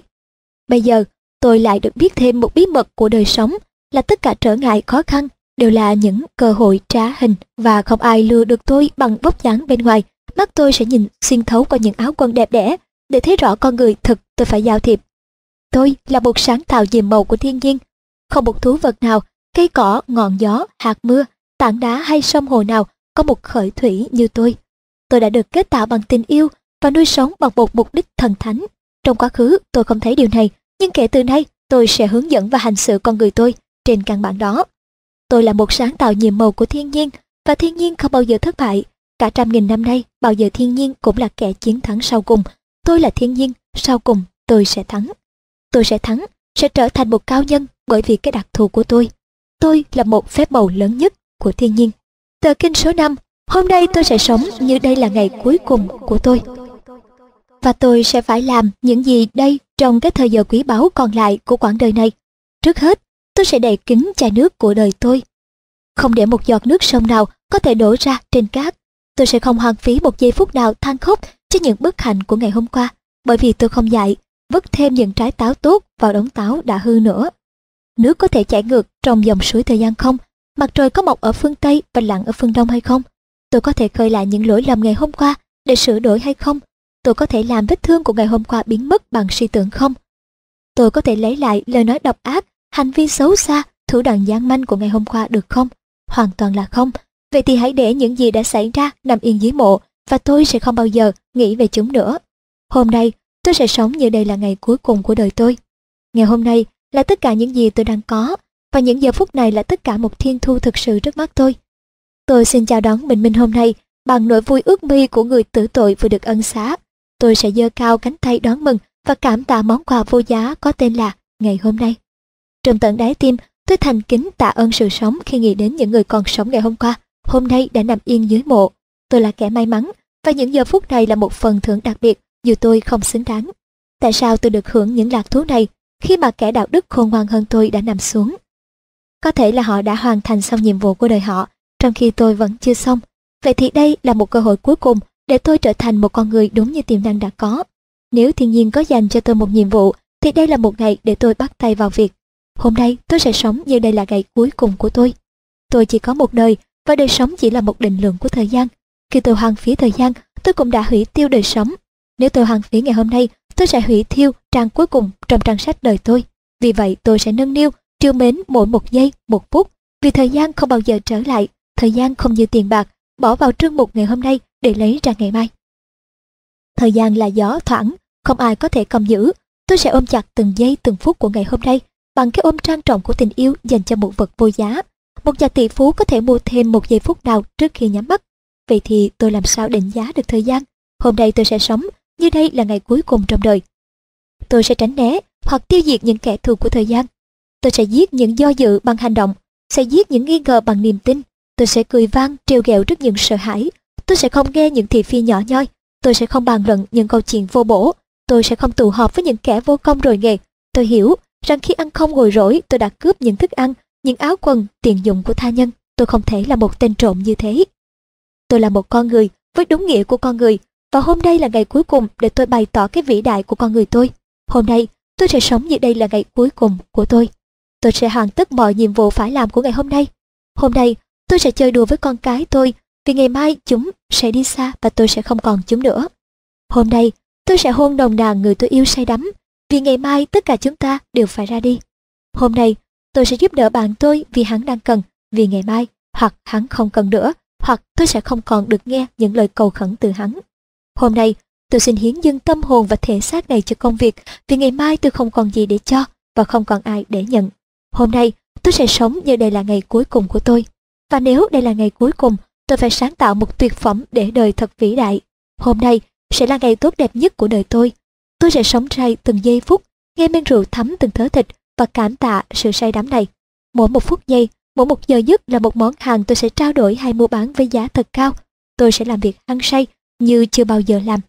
Bây giờ, tôi lại được biết thêm một bí mật của đời sống là tất cả trở ngại khó khăn đều là những cơ hội trá hình và không ai lừa được tôi bằng vóc dáng bên ngoài. Mắt tôi sẽ nhìn xuyên thấu qua những áo quần đẹp đẽ để thấy rõ con người thực tôi phải giao thiệp. Tôi là một sáng tạo diềm màu của thiên nhiên. Không một thú vật nào, cây cỏ, ngọn gió, hạt mưa, tảng đá hay sông hồ nào có một khởi thủy như tôi. Tôi đã được kết tạo bằng tình yêu và nuôi sống bằng một mục đích thần thánh. Trong quá khứ tôi không thấy điều này, nhưng kể từ nay tôi sẽ hướng dẫn và hành xử con người tôi trên căn bản đó. Tôi là một sáng tạo nhiệm màu của thiên nhiên và thiên nhiên không bao giờ thất bại. Cả trăm nghìn năm nay, bao giờ thiên nhiên cũng là kẻ chiến thắng sau cùng. Tôi là thiên nhiên, sau cùng tôi sẽ thắng. Tôi sẽ thắng, sẽ trở thành một cao nhân bởi vì cái đặc thù của tôi. Tôi là một phép màu lớn nhất của thiên nhiên. Tờ kinh số 5, hôm nay tôi sẽ sống như đây là ngày cuối cùng của tôi. Và tôi sẽ phải làm những gì đây trong cái thời giờ quý báu còn lại của quãng đời này. Trước hết, tôi sẽ đầy kính chai nước của đời tôi. Không để một giọt nước sông nào có thể đổ ra trên cát. Tôi sẽ không hoang phí một giây phút nào than khóc cho những bất hạnh của ngày hôm qua, bởi vì tôi không dạy, vứt thêm những trái táo tốt vào đống táo đã hư nữa. Nước có thể chảy ngược trong dòng suối thời gian không? Mặt trời có mọc ở phương Tây và lặn ở phương Đông hay không? Tôi có thể khơi lại những lỗi lầm ngày hôm qua để sửa đổi hay không? Tôi có thể làm vết thương của ngày hôm qua biến mất bằng suy tưởng không? Tôi có thể lấy lại lời nói độc ác hành vi xấu xa, thủ đoạn gian manh của ngày hôm qua được không? Hoàn toàn là không. Vậy thì hãy để những gì đã xảy ra nằm yên dưới mộ và tôi sẽ không bao giờ nghĩ về chúng nữa. Hôm nay, tôi sẽ sống như đây là ngày cuối cùng của đời tôi. Ngày hôm nay là tất cả những gì tôi đang có và những giờ phút này là tất cả một thiên thu thực sự trước mắt tôi. Tôi xin chào đón bình minh hôm nay bằng nỗi vui ước mi của người tử tội vừa được ân xá. Tôi sẽ giơ cao cánh tay đón mừng và cảm tạ món quà vô giá có tên là ngày hôm nay. Trong tận đáy tim, tôi thành kính tạ ơn sự sống khi nghĩ đến những người còn sống ngày hôm qua, hôm nay đã nằm yên dưới mộ. Tôi là kẻ may mắn, và những giờ phút này là một phần thưởng đặc biệt dù tôi không xứng đáng. Tại sao tôi được hưởng những lạc thú này khi mà kẻ đạo đức khôn ngoan hơn tôi đã nằm xuống? Có thể là họ đã hoàn thành xong nhiệm vụ của đời họ, trong khi tôi vẫn chưa xong. Vậy thì đây là một cơ hội cuối cùng để tôi trở thành một con người đúng như tiềm năng đã có. Nếu thiên nhiên có dành cho tôi một nhiệm vụ, thì đây là một ngày để tôi bắt tay vào việc. Hôm nay tôi sẽ sống như đây là ngày cuối cùng của tôi. Tôi chỉ có một đời và đời sống chỉ là một định lượng của thời gian. Khi tôi hoang phí thời gian, tôi cũng đã hủy tiêu đời sống. Nếu tôi hoang phí ngày hôm nay, tôi sẽ hủy thiêu trang cuối cùng trong trang sách đời tôi. Vì vậy tôi sẽ nâng niu, trêu mến mỗi một giây, một phút. Vì thời gian không bao giờ trở lại, thời gian không như tiền bạc, bỏ vào trương mục ngày hôm nay để lấy ra ngày mai. Thời gian là gió thoảng, không ai có thể cầm giữ. Tôi sẽ ôm chặt từng giây từng phút của ngày hôm nay bằng cái ôm trang trọng của tình yêu dành cho một vật vô giá. Một nhà tỷ phú có thể mua thêm một giây phút nào trước khi nhắm mắt. Vậy thì tôi làm sao định giá được thời gian? Hôm nay tôi sẽ sống như đây là ngày cuối cùng trong đời. Tôi sẽ tránh né hoặc tiêu diệt những kẻ thù của thời gian. Tôi sẽ giết những do dự bằng hành động, sẽ giết những nghi ngờ bằng niềm tin. Tôi sẽ cười vang, trêu ghẹo trước những sợ hãi. Tôi sẽ không nghe những thị phi nhỏ nhoi. Tôi sẽ không bàn luận những câu chuyện vô bổ. Tôi sẽ không tụ họp với những kẻ vô công rồi nghề. Tôi hiểu rằng khi ăn không ngồi rỗi tôi đã cướp những thức ăn, những áo quần, tiền dụng của tha nhân. Tôi không thể là một tên trộm như thế. Tôi là một con người với đúng nghĩa của con người và hôm nay là ngày cuối cùng để tôi bày tỏ cái vĩ đại của con người tôi. Hôm nay tôi sẽ sống như đây là ngày cuối cùng của tôi. Tôi sẽ hoàn tất mọi nhiệm vụ phải làm của ngày hôm nay. Hôm nay tôi sẽ chơi đùa với con cái tôi vì ngày mai chúng sẽ đi xa và tôi sẽ không còn chúng nữa. Hôm nay tôi sẽ hôn đồng đàn người tôi yêu say đắm vì ngày mai tất cả chúng ta đều phải ra đi. Hôm nay tôi sẽ giúp đỡ bạn tôi vì hắn đang cần vì ngày mai hoặc hắn không cần nữa hoặc tôi sẽ không còn được nghe những lời cầu khẩn từ hắn. Hôm nay, tôi xin hiến dâng tâm hồn và thể xác này cho công việc vì ngày mai tôi không còn gì để cho và không còn ai để nhận. Hôm nay, tôi sẽ sống như đây là ngày cuối cùng của tôi. Và nếu đây là ngày cuối cùng, tôi phải sáng tạo một tuyệt phẩm để đời thật vĩ đại. Hôm nay sẽ là ngày tốt đẹp nhất của đời tôi. Tôi sẽ sống say từng giây phút, nghe men rượu thấm từng thớ thịt và cảm tạ sự say đắm này. Mỗi một phút giây Mỗi một giờ giấc là một món hàng tôi sẽ trao đổi hay mua bán với giá thật cao. Tôi sẽ làm việc hăng say như chưa bao giờ làm.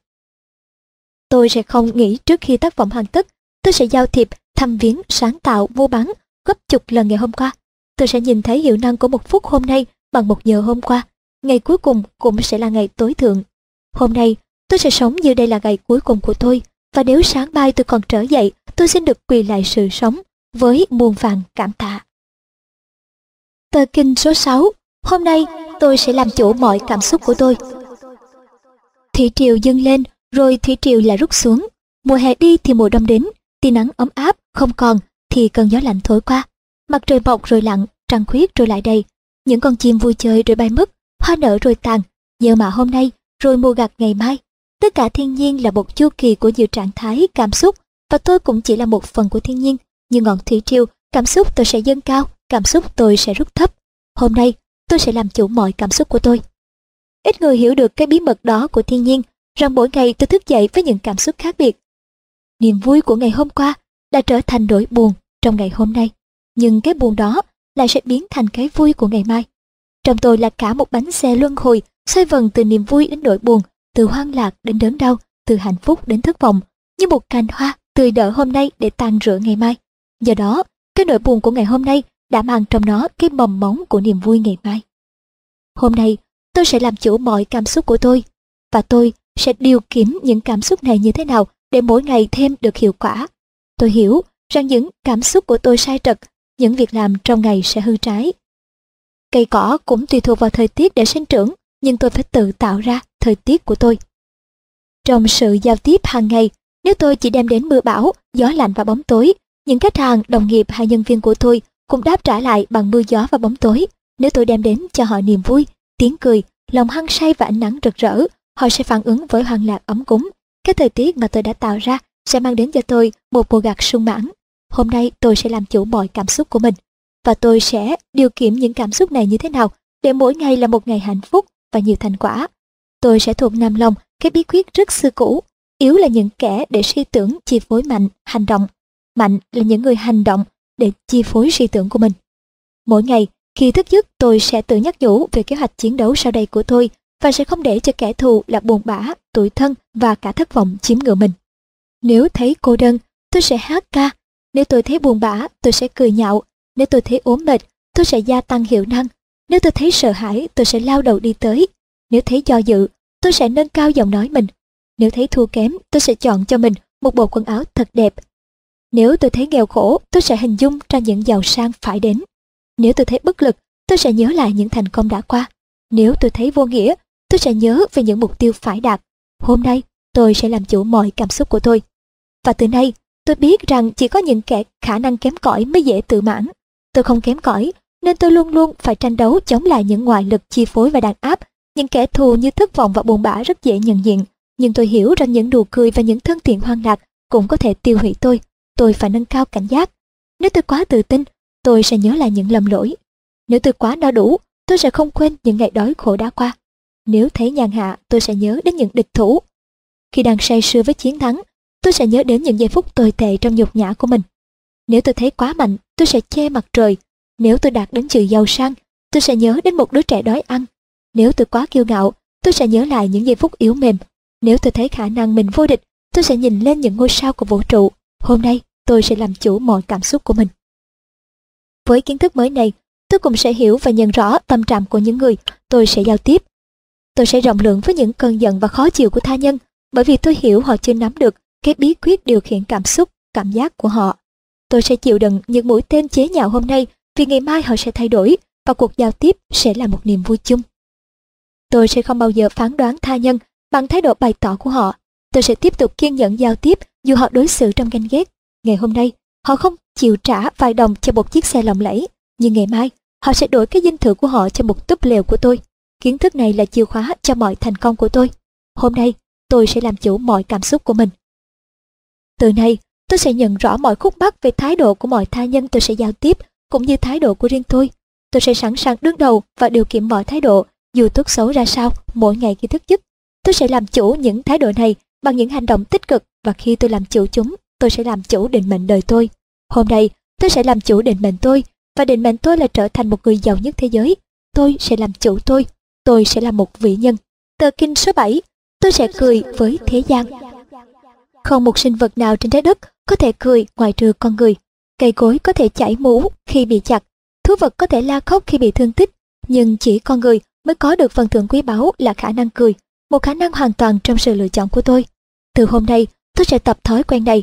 Tôi sẽ không nghĩ trước khi tác phẩm hoàn tất. Tôi sẽ giao thiệp, thăm viếng, sáng tạo, mua bán gấp chục lần ngày hôm qua. Tôi sẽ nhìn thấy hiệu năng của một phút hôm nay bằng một giờ hôm qua. Ngày cuối cùng cũng sẽ là ngày tối thượng. Hôm nay, tôi sẽ sống như đây là ngày cuối cùng của tôi. Và nếu sáng mai tôi còn trở dậy, tôi xin được quỳ lại sự sống với muôn vàng cảm tạ. Tờ kinh số 6 Hôm nay tôi sẽ làm chủ mọi cảm xúc của tôi. Thủy triều dâng lên, rồi thủy triều lại rút xuống. Mùa hè đi thì mùa đông đến, tia nắng ấm áp, không còn, thì cơn gió lạnh thổi qua. Mặt trời mọc rồi lặn, trăng khuyết rồi lại đây. Những con chim vui chơi rồi bay mất, hoa nở rồi tàn, giờ mà hôm nay, rồi mùa gặt ngày mai. Tất cả thiên nhiên là một chu kỳ của nhiều trạng thái, cảm xúc, và tôi cũng chỉ là một phần của thiên nhiên. Như ngọn thủy triều, cảm xúc tôi sẽ dâng cao, cảm xúc tôi sẽ rút thấp. Hôm nay, tôi sẽ làm chủ mọi cảm xúc của tôi. Ít người hiểu được cái bí mật đó của thiên nhiên, rằng mỗi ngày tôi thức dậy với những cảm xúc khác biệt. Niềm vui của ngày hôm qua đã trở thành nỗi buồn trong ngày hôm nay, nhưng cái buồn đó lại sẽ biến thành cái vui của ngày mai. Trong tôi là cả một bánh xe luân hồi, xoay vần từ niềm vui đến nỗi buồn, từ hoang lạc đến đớn đau, từ hạnh phúc đến thất vọng, như một cành hoa tươi đỡ hôm nay để tàn rửa ngày mai. Do đó, cái nỗi buồn của ngày hôm nay đã mang trong nó cái mầm móng của niềm vui ngày mai. Hôm nay, tôi sẽ làm chủ mọi cảm xúc của tôi, và tôi sẽ điều kiểm những cảm xúc này như thế nào để mỗi ngày thêm được hiệu quả. Tôi hiểu rằng những cảm xúc của tôi sai trật, những việc làm trong ngày sẽ hư trái. Cây cỏ cũng tùy thuộc vào thời tiết để sinh trưởng, nhưng tôi phải tự tạo ra thời tiết của tôi. Trong sự giao tiếp hàng ngày, nếu tôi chỉ đem đến mưa bão, gió lạnh và bóng tối, những khách hàng, đồng nghiệp hay nhân viên của tôi cũng đáp trả lại bằng mưa gió và bóng tối. Nếu tôi đem đến cho họ niềm vui, tiếng cười, lòng hăng say và ánh nắng rực rỡ, họ sẽ phản ứng với hoàng lạc ấm cúng. Cái thời tiết mà tôi đã tạo ra sẽ mang đến cho tôi một mùa gặt sung mãn. Hôm nay tôi sẽ làm chủ mọi cảm xúc của mình. Và tôi sẽ điều kiểm những cảm xúc này như thế nào để mỗi ngày là một ngày hạnh phúc và nhiều thành quả. Tôi sẽ thuộc nằm lòng cái bí quyết rất xưa cũ. Yếu là những kẻ để suy tưởng chi phối mạnh, hành động. Mạnh là những người hành động để chi phối suy tưởng của mình. Mỗi ngày, khi thức giấc tôi sẽ tự nhắc nhủ về kế hoạch chiến đấu sau đây của tôi và sẽ không để cho kẻ thù là buồn bã, tủi thân và cả thất vọng chiếm ngựa mình. Nếu thấy cô đơn, tôi sẽ hát ca. Nếu tôi thấy buồn bã, tôi sẽ cười nhạo. Nếu tôi thấy ốm mệt, tôi sẽ gia tăng hiệu năng. Nếu tôi thấy sợ hãi, tôi sẽ lao đầu đi tới. Nếu thấy do dự, tôi sẽ nâng cao giọng nói mình. Nếu thấy thua kém, tôi sẽ chọn cho mình một bộ quần áo thật đẹp nếu tôi thấy nghèo khổ, tôi sẽ hình dung ra những giàu sang phải đến. Nếu tôi thấy bất lực, tôi sẽ nhớ lại những thành công đã qua. Nếu tôi thấy vô nghĩa, tôi sẽ nhớ về những mục tiêu phải đạt. Hôm nay, tôi sẽ làm chủ mọi cảm xúc của tôi. Và từ nay, tôi biết rằng chỉ có những kẻ khả năng kém cỏi mới dễ tự mãn. Tôi không kém cỏi, nên tôi luôn luôn phải tranh đấu chống lại những ngoại lực chi phối và đàn áp. Những kẻ thù như thất vọng và buồn bã rất dễ nhận diện. Nhưng tôi hiểu rằng những nụ cười và những thân thiện hoang lạc cũng có thể tiêu hủy tôi tôi phải nâng cao cảnh giác. Nếu tôi quá tự tin, tôi sẽ nhớ lại những lầm lỗi. Nếu tôi quá no đủ, tôi sẽ không quên những ngày đói khổ đã qua. Nếu thấy nhàn hạ, tôi sẽ nhớ đến những địch thủ. Khi đang say sưa với chiến thắng, tôi sẽ nhớ đến những giây phút tồi tệ trong nhục nhã của mình. Nếu tôi thấy quá mạnh, tôi sẽ che mặt trời. Nếu tôi đạt đến sự giàu sang, tôi sẽ nhớ đến một đứa trẻ đói ăn. Nếu tôi quá kiêu ngạo, tôi sẽ nhớ lại những giây phút yếu mềm. Nếu tôi thấy khả năng mình vô địch, tôi sẽ nhìn lên những ngôi sao của vũ trụ. Hôm nay, tôi sẽ làm chủ mọi cảm xúc của mình. Với kiến thức mới này, tôi cũng sẽ hiểu và nhận rõ tâm trạng của những người tôi sẽ giao tiếp. Tôi sẽ rộng lượng với những cơn giận và khó chịu của tha nhân, bởi vì tôi hiểu họ chưa nắm được cái bí quyết điều khiển cảm xúc, cảm giác của họ. Tôi sẽ chịu đựng những mũi tên chế nhạo hôm nay vì ngày mai họ sẽ thay đổi và cuộc giao tiếp sẽ là một niềm vui chung. Tôi sẽ không bao giờ phán đoán tha nhân bằng thái độ bày tỏ của họ. Tôi sẽ tiếp tục kiên nhẫn giao tiếp dù họ đối xử trong ganh ghét. Ngày hôm nay, họ không chịu trả vài đồng cho một chiếc xe lộng lẫy, nhưng ngày mai, họ sẽ đổi cái dinh thự của họ cho một túp lều của tôi. Kiến thức này là chìa khóa cho mọi thành công của tôi. Hôm nay, tôi sẽ làm chủ mọi cảm xúc của mình. Từ nay, tôi sẽ nhận rõ mọi khúc mắc về thái độ của mọi tha nhân tôi sẽ giao tiếp, cũng như thái độ của riêng tôi. Tôi sẽ sẵn sàng đương đầu và điều khiển mọi thái độ, dù tốt xấu ra sao, mỗi ngày khi thức giấc. Tôi sẽ làm chủ những thái độ này bằng những hành động tích cực và khi tôi làm chủ chúng, tôi sẽ làm chủ định mệnh đời tôi. Hôm nay, tôi sẽ làm chủ định mệnh tôi và định mệnh tôi là trở thành một người giàu nhất thế giới. Tôi sẽ làm chủ tôi, tôi sẽ là một vị nhân. Tờ kinh số 7, tôi sẽ cười với thế gian. Không một sinh vật nào trên trái đất có thể cười ngoài trừ con người. Cây cối có thể chảy mũ khi bị chặt, thú vật có thể la khóc khi bị thương tích, nhưng chỉ con người mới có được phần thưởng quý báu là khả năng cười, một khả năng hoàn toàn trong sự lựa chọn của tôi. Từ hôm nay, tôi sẽ tập thói quen này.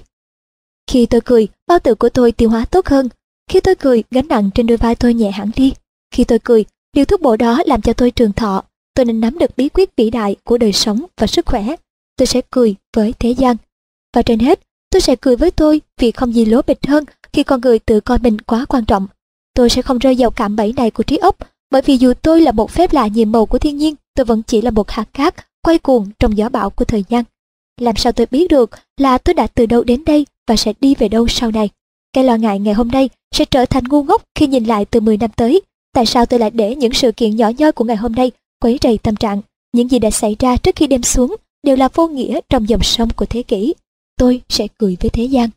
Khi tôi cười, bao tử của tôi tiêu hóa tốt hơn. Khi tôi cười, gánh nặng trên đôi vai tôi nhẹ hẳn đi. Khi tôi cười, điều thuốc bổ đó làm cho tôi trường thọ. Tôi nên nắm được bí quyết vĩ đại của đời sống và sức khỏe. Tôi sẽ cười với thế gian. Và trên hết, tôi sẽ cười với tôi vì không gì lố bịch hơn khi con người tự coi mình quá quan trọng. Tôi sẽ không rơi vào cạm bẫy này của trí óc, bởi vì dù tôi là một phép lạ nhiệm màu của thiên nhiên, tôi vẫn chỉ là một hạt cát quay cuồng trong gió bão của thời gian. Làm sao tôi biết được là tôi đã từ đâu đến đây và sẽ đi về đâu sau này? Cái lo ngại ngày hôm nay sẽ trở thành ngu ngốc khi nhìn lại từ 10 năm tới. Tại sao tôi lại để những sự kiện nhỏ nhoi của ngày hôm nay quấy rầy tâm trạng? Những gì đã xảy ra trước khi đêm xuống đều là vô nghĩa trong dòng sông của thế kỷ. Tôi sẽ cười với thế gian.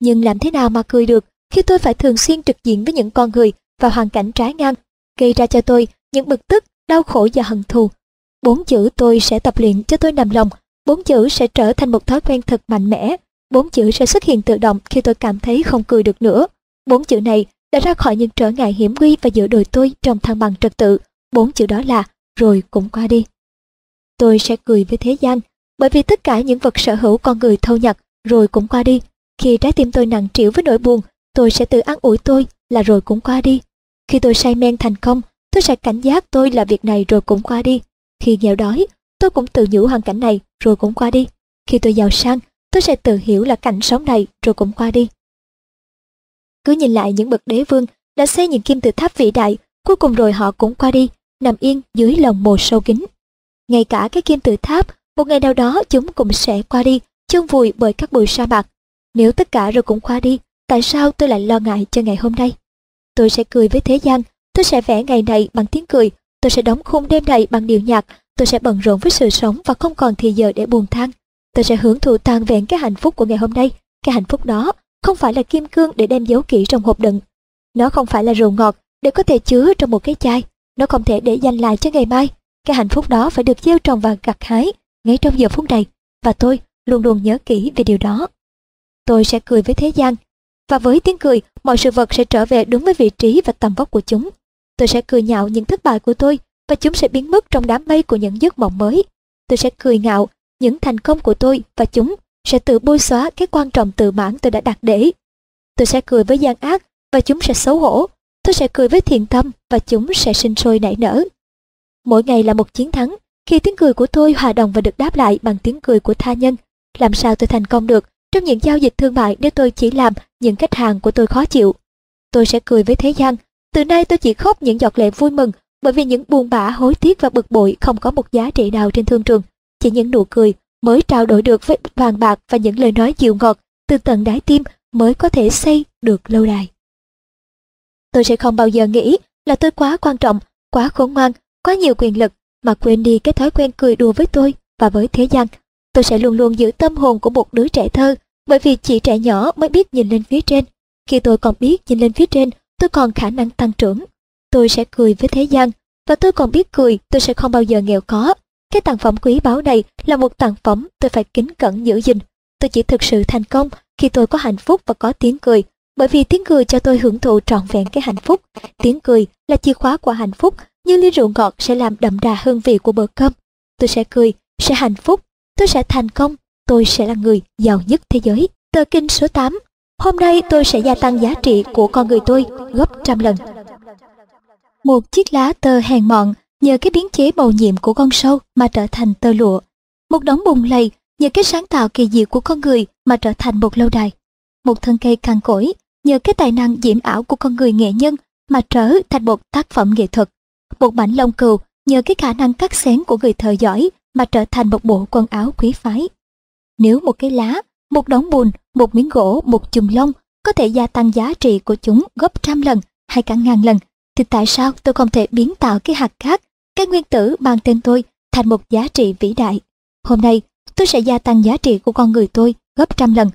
Nhưng làm thế nào mà cười được khi tôi phải thường xuyên trực diện với những con người và hoàn cảnh trái ngang, gây ra cho tôi những bực tức, đau khổ và hận thù. Bốn chữ tôi sẽ tập luyện cho tôi nằm lòng, bốn chữ sẽ trở thành một thói quen thật mạnh mẽ, bốn chữ sẽ xuất hiện tự động khi tôi cảm thấy không cười được nữa. Bốn chữ này đã ra khỏi những trở ngại hiểm nguy và giữa đời tôi trong thăng bằng trật tự. Bốn chữ đó là rồi cũng qua đi. Tôi sẽ cười với thế gian, bởi vì tất cả những vật sở hữu con người thâu nhặt rồi cũng qua đi. Khi trái tim tôi nặng trĩu với nỗi buồn, tôi sẽ tự an ủi tôi là rồi cũng qua đi. Khi tôi say men thành công, tôi sẽ cảnh giác tôi là việc này rồi cũng qua đi. Khi nghèo đói, tôi cũng tự nhủ hoàn cảnh này rồi cũng qua đi. Khi tôi giàu sang, tôi sẽ tự hiểu là cảnh sống này rồi cũng qua đi. Cứ nhìn lại những bậc đế vương đã xây những kim tự tháp vĩ đại, cuối cùng rồi họ cũng qua đi, nằm yên dưới lòng mồ sâu kín. Ngay cả cái kim tự tháp, một ngày nào đó chúng cũng sẽ qua đi, chôn vùi bởi các bụi sa mạc. Nếu tất cả rồi cũng qua đi, tại sao tôi lại lo ngại cho ngày hôm nay? Tôi sẽ cười với thế gian, tôi sẽ vẽ ngày này bằng tiếng cười, tôi sẽ đóng khung đêm này bằng điệu nhạc, tôi sẽ bận rộn với sự sống và không còn thì giờ để buồn than. Tôi sẽ hưởng thụ toàn vẹn cái hạnh phúc của ngày hôm nay. Cái hạnh phúc đó không phải là kim cương để đem giấu kỹ trong hộp đựng. Nó không phải là rượu ngọt để có thể chứa trong một cái chai. Nó không thể để dành lại cho ngày mai. Cái hạnh phúc đó phải được gieo trồng và gặt hái ngay trong giờ phút này. Và tôi luôn luôn nhớ kỹ về điều đó. Tôi sẽ cười với thế gian. Và với tiếng cười, mọi sự vật sẽ trở về đúng với vị trí và tầm vóc của chúng. Tôi sẽ cười nhạo những thất bại của tôi và chúng sẽ biến mất trong đám mây của những giấc mộng mới. Tôi sẽ cười ngạo những thành công của tôi và chúng sẽ tự bôi xóa cái quan trọng tự mãn tôi đã đạt để. Tôi sẽ cười với gian ác và chúng sẽ xấu hổ. Tôi sẽ cười với thiện tâm và chúng sẽ sinh sôi nảy nở. Mỗi ngày là một chiến thắng, khi tiếng cười của tôi hòa đồng và được đáp lại bằng tiếng cười của tha nhân. Làm sao tôi thành công được trong những giao dịch thương mại nếu tôi chỉ làm những khách hàng của tôi khó chịu. Tôi sẽ cười với thế gian. Từ nay tôi chỉ khóc những giọt lệ vui mừng bởi vì những buồn bã, hối tiếc và bực bội không có một giá trị nào trên thương trường. Chỉ những nụ cười mới trao đổi được với vàng bạc và những lời nói dịu ngọt từ tận đáy tim mới có thể xây được lâu đài. Tôi sẽ không bao giờ nghĩ là tôi quá quan trọng, quá khôn ngoan, quá nhiều quyền lực mà quên đi cái thói quen cười đùa với tôi và với thế gian. Tôi sẽ luôn luôn giữ tâm hồn của một đứa trẻ thơ, bởi vì chỉ trẻ nhỏ mới biết nhìn lên phía trên. Khi tôi còn biết nhìn lên phía trên, tôi còn khả năng tăng trưởng. Tôi sẽ cười với thế gian, và tôi còn biết cười, tôi sẽ không bao giờ nghèo có. Cái tặng phẩm quý báu này là một tặng phẩm tôi phải kính cẩn giữ gìn. Tôi chỉ thực sự thành công khi tôi có hạnh phúc và có tiếng cười, bởi vì tiếng cười cho tôi hưởng thụ trọn vẹn cái hạnh phúc. Tiếng cười là chìa khóa của hạnh phúc, như ly rượu ngọt sẽ làm đậm đà hương vị của bữa cơm. Tôi sẽ cười, sẽ hạnh phúc, tôi sẽ thành công, tôi sẽ là người giàu nhất thế giới. Tờ kinh số 8 Hôm nay tôi sẽ gia tăng giá trị của con người tôi gấp trăm lần. Một chiếc lá tơ hèn mọn nhờ cái biến chế bầu nhiệm của con sâu mà trở thành tơ lụa. Một đống bùn lầy nhờ cái sáng tạo kỳ diệu của con người mà trở thành một lâu đài. Một thân cây cằn cỗi nhờ cái tài năng diễm ảo của con người nghệ nhân mà trở thành một tác phẩm nghệ thuật. Một mảnh lông cừu nhờ cái khả năng cắt xén của người thợ giỏi mà trở thành một bộ quần áo quý phái. Nếu một cái lá, một đống bùn, một miếng gỗ, một chùm lông có thể gia tăng giá trị của chúng gấp trăm lần hay cả ngàn lần, thì tại sao tôi không thể biến tạo cái hạt cát, cái nguyên tử mang tên tôi thành một giá trị vĩ đại? Hôm nay, tôi sẽ gia tăng giá trị của con người tôi gấp trăm lần.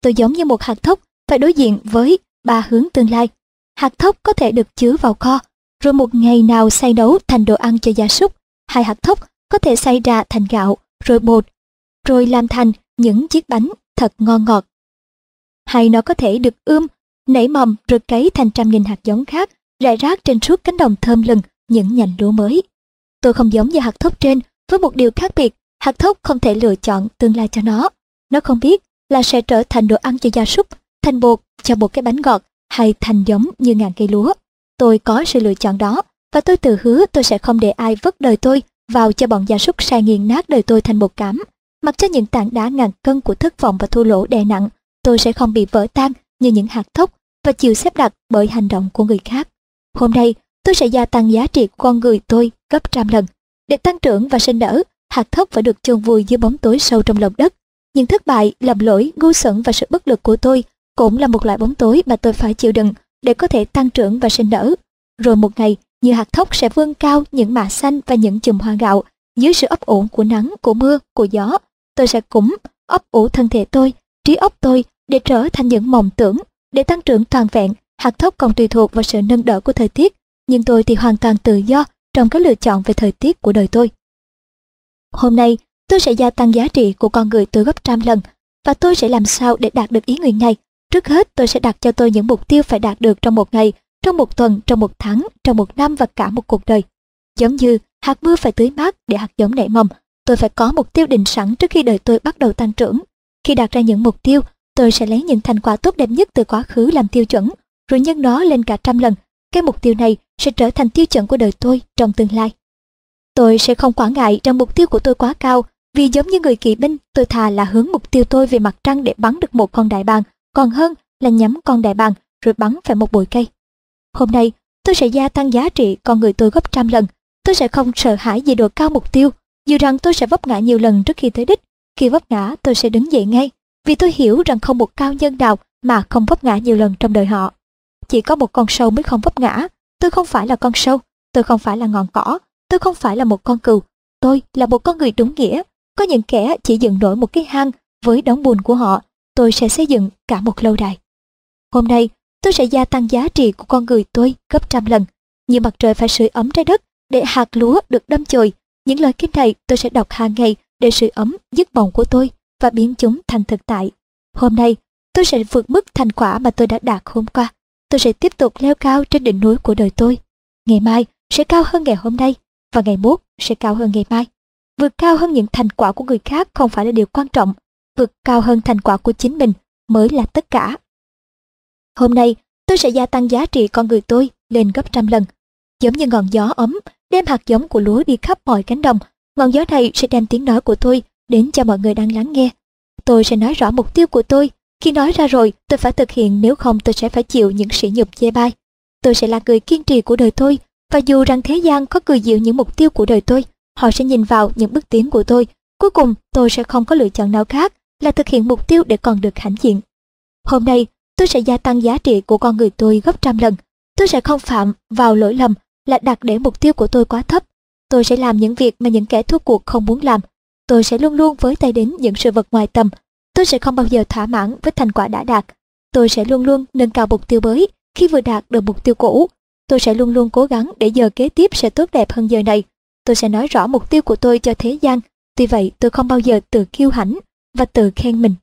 Tôi giống như một hạt thóc phải đối diện với ba hướng tương lai. Hạt thóc có thể được chứa vào kho, rồi một ngày nào xay nấu thành đồ ăn cho gia súc. Hai hạt thóc có thể xay ra thành gạo, rồi bột, rồi làm thành những chiếc bánh thật ngon ngọt. Hay nó có thể được ươm, nảy mầm rồi cấy thành trăm nghìn hạt giống khác, rải rác trên suốt cánh đồng thơm lừng những nhành lúa mới. Tôi không giống như hạt thóc trên, với một điều khác biệt, hạt thóc không thể lựa chọn tương lai cho nó. Nó không biết là sẽ trở thành đồ ăn cho gia súc, thành bột cho một cái bánh ngọt hay thành giống như ngàn cây lúa. Tôi có sự lựa chọn đó và tôi tự hứa tôi sẽ không để ai vứt đời tôi vào cho bọn gia súc sai nghiền nát đời tôi thành bột cám. Mặc cho những tảng đá ngàn cân của thất vọng và thua lỗ đè nặng, tôi sẽ không bị vỡ tan như những hạt thóc và chịu xếp đặt bởi hành động của người khác. Hôm nay, tôi sẽ gia tăng giá trị của con người tôi gấp trăm lần. Để tăng trưởng và sinh nở, hạt thóc phải được chôn vùi dưới bóng tối sâu trong lòng đất. Những thất bại, lầm lỗi, ngu xuẩn và sự bất lực của tôi cũng là một loại bóng tối mà tôi phải chịu đựng để có thể tăng trưởng và sinh nở. Rồi một ngày, như hạt thóc sẽ vươn cao những mạ xanh và những chùm hoa gạo dưới sự ấp ủ của nắng, của mưa, của gió. Tôi sẽ cũng ấp ủ thân thể tôi, trí óc tôi để trở thành những mộng tưởng, để tăng trưởng toàn vẹn. Hạt thóc còn tùy thuộc vào sự nâng đỡ của thời tiết, nhưng tôi thì hoàn toàn tự do trong các lựa chọn về thời tiết của đời tôi. Hôm nay, tôi sẽ gia tăng giá trị của con người tôi gấp trăm lần, và tôi sẽ làm sao để đạt được ý nguyện này. Trước hết, tôi sẽ đặt cho tôi những mục tiêu phải đạt được trong một ngày, trong một tuần, trong một tháng, trong một năm và cả một cuộc đời. Giống như hạt mưa phải tưới mát để hạt giống nảy mầm, tôi phải có mục tiêu định sẵn trước khi đời tôi bắt đầu tăng trưởng. Khi đặt ra những mục tiêu, tôi sẽ lấy những thành quả tốt đẹp nhất từ quá khứ làm tiêu chuẩn, rồi nhân nó lên cả trăm lần. Cái mục tiêu này sẽ trở thành tiêu chuẩn của đời tôi trong tương lai. Tôi sẽ không quản ngại rằng mục tiêu của tôi quá cao, vì giống như người kỵ binh, tôi thà là hướng mục tiêu tôi về mặt trăng để bắn được một con đại bàng, còn hơn là nhắm con đại bàng rồi bắn phải một bụi cây. Hôm nay, tôi sẽ gia tăng giá trị con người tôi gấp trăm lần. Tôi sẽ không sợ hãi về độ cao mục tiêu, dù rằng tôi sẽ vấp ngã nhiều lần trước khi tới đích. Khi vấp ngã, tôi sẽ đứng dậy ngay, vì tôi hiểu rằng không một cao nhân nào mà không vấp ngã nhiều lần trong đời họ. Chỉ có một con sâu mới không vấp ngã. Tôi không phải là con sâu, tôi không phải là ngọn cỏ, tôi không phải là một con cừu. Tôi là một con người đúng nghĩa. Có những kẻ chỉ dựng nổi một cái hang với đống bùn của họ, tôi sẽ xây dựng cả một lâu đài. Hôm nay, tôi sẽ gia tăng giá trị của con người tôi gấp trăm lần. Như mặt trời phải sưởi ấm trái đất để hạt lúa được đâm chồi. Những lời kinh này tôi sẽ đọc hàng ngày để sưởi ấm giấc mộng của tôi và biến chúng thành thực tại. Hôm nay, tôi sẽ vượt mức thành quả mà tôi đã đạt hôm qua. Tôi sẽ tiếp tục leo cao trên đỉnh núi của đời tôi. Ngày mai sẽ cao hơn ngày hôm nay và ngày mốt sẽ cao hơn ngày mai. Vượt cao hơn những thành quả của người khác không phải là điều quan trọng. Vượt cao hơn thành quả của chính mình mới là tất cả. Hôm nay, tôi sẽ gia tăng giá trị con người tôi lên gấp trăm lần. Giống như ngọn gió ấm, đem hạt giống của lúa đi khắp mọi cánh đồng. Ngọn gió này sẽ đem tiếng nói của tôi đến cho mọi người đang lắng nghe. Tôi sẽ nói rõ mục tiêu của tôi. Khi nói ra rồi, tôi phải thực hiện nếu không tôi sẽ phải chịu những sỉ nhục chê bai. Tôi sẽ là người kiên trì của đời tôi, và dù rằng thế gian có cười dịu những mục tiêu của đời tôi, họ sẽ nhìn vào những bước tiến của tôi. Cuối cùng, tôi sẽ không có lựa chọn nào khác là thực hiện mục tiêu để còn được hãnh diện. Hôm nay, tôi sẽ gia tăng giá trị của con người tôi gấp trăm lần. Tôi sẽ không phạm vào lỗi lầm là đặt để mục tiêu của tôi quá thấp. Tôi sẽ làm những việc mà những kẻ thua cuộc không muốn làm. Tôi sẽ luôn luôn với tay đến những sự vật ngoài tầm. Tôi sẽ không bao giờ thỏa mãn với thành quả đã đạt. Tôi sẽ luôn luôn nâng cao mục tiêu mới khi vừa đạt được mục tiêu cũ. Tôi sẽ luôn luôn cố gắng để giờ kế tiếp sẽ tốt đẹp hơn giờ này. Tôi sẽ nói rõ mục tiêu của tôi cho thế gian. Tuy vậy tôi không bao giờ tự kiêu hãnh và tự khen mình.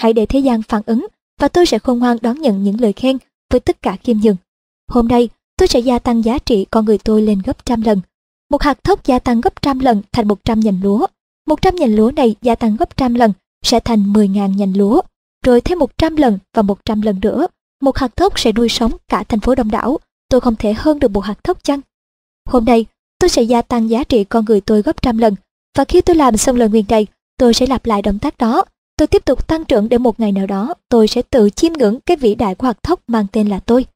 Hãy để thế gian phản ứng và tôi sẽ khôn ngoan đón nhận những lời khen với tất cả khiêm nhường. Hôm nay, tôi sẽ gia tăng giá trị con người tôi lên gấp trăm lần. Một hạt thóc gia tăng gấp trăm lần thành một trăm nhành lúa. Một trăm nhành lúa này gia tăng gấp trăm lần sẽ thành mười ngàn nhành lúa. Rồi thêm một trăm lần và một trăm lần nữa. Một hạt thóc sẽ nuôi sống cả thành phố đông đảo. Tôi không thể hơn được một hạt thóc chăng? Hôm nay, tôi sẽ gia tăng giá trị con người tôi gấp trăm lần. Và khi tôi làm xong lời nguyện này, tôi sẽ lặp lại động tác đó Tôi tiếp tục tăng trưởng để một ngày nào đó, tôi sẽ tự chiêm ngưỡng cái vĩ đại của hạt thóc mang tên là tôi.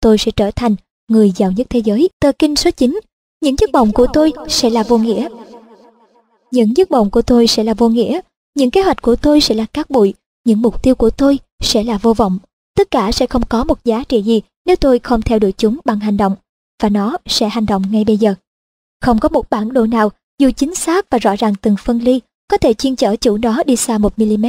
Tôi sẽ trở thành người giàu nhất thế giới. Tờ kinh số 9. Những giấc mộng của tôi sẽ là vô nghĩa. Những giấc mộng của tôi sẽ là vô nghĩa. Những kế hoạch của tôi sẽ là cát bụi. Những mục tiêu của tôi sẽ là vô vọng. Tất cả sẽ không có một giá trị gì nếu tôi không theo đuổi chúng bằng hành động. Và nó sẽ hành động ngay bây giờ. Không có một bản đồ nào dù chính xác và rõ ràng từng phân ly có thể chuyên chở chủ đó đi xa một mm.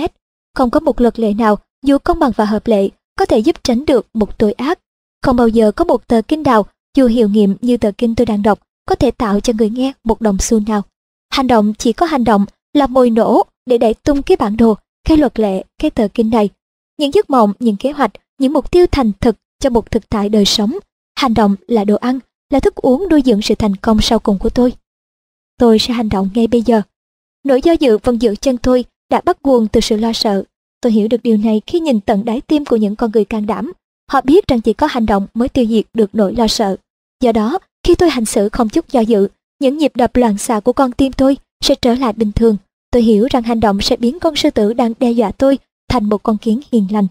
Không có một luật lệ nào, dù công bằng và hợp lệ, có thể giúp tránh được một tội ác. Không bao giờ có một tờ kinh nào, dù hiệu nghiệm như tờ kinh tôi đang đọc, có thể tạo cho người nghe một đồng xu nào. Hành động chỉ có hành động là mồi nổ để đẩy tung cái bản đồ, cái luật lệ, cái tờ kinh này. Những giấc mộng, những kế hoạch, những mục tiêu thành thực cho một thực tại đời sống. Hành động là đồ ăn, là thức uống nuôi dưỡng sự thành công sau cùng của tôi. Tôi sẽ hành động ngay bây giờ. Nỗi do dự vẫn giữ chân tôi đã bắt nguồn từ sự lo sợ. Tôi hiểu được điều này khi nhìn tận đáy tim của những con người can đảm. Họ biết rằng chỉ có hành động mới tiêu diệt được nỗi lo sợ. Do đó, khi tôi hành xử không chút do dự, những nhịp đập loạn xạ của con tim tôi sẽ trở lại bình thường. Tôi hiểu rằng hành động sẽ biến con sư tử đang đe dọa tôi thành một con kiến hiền lành.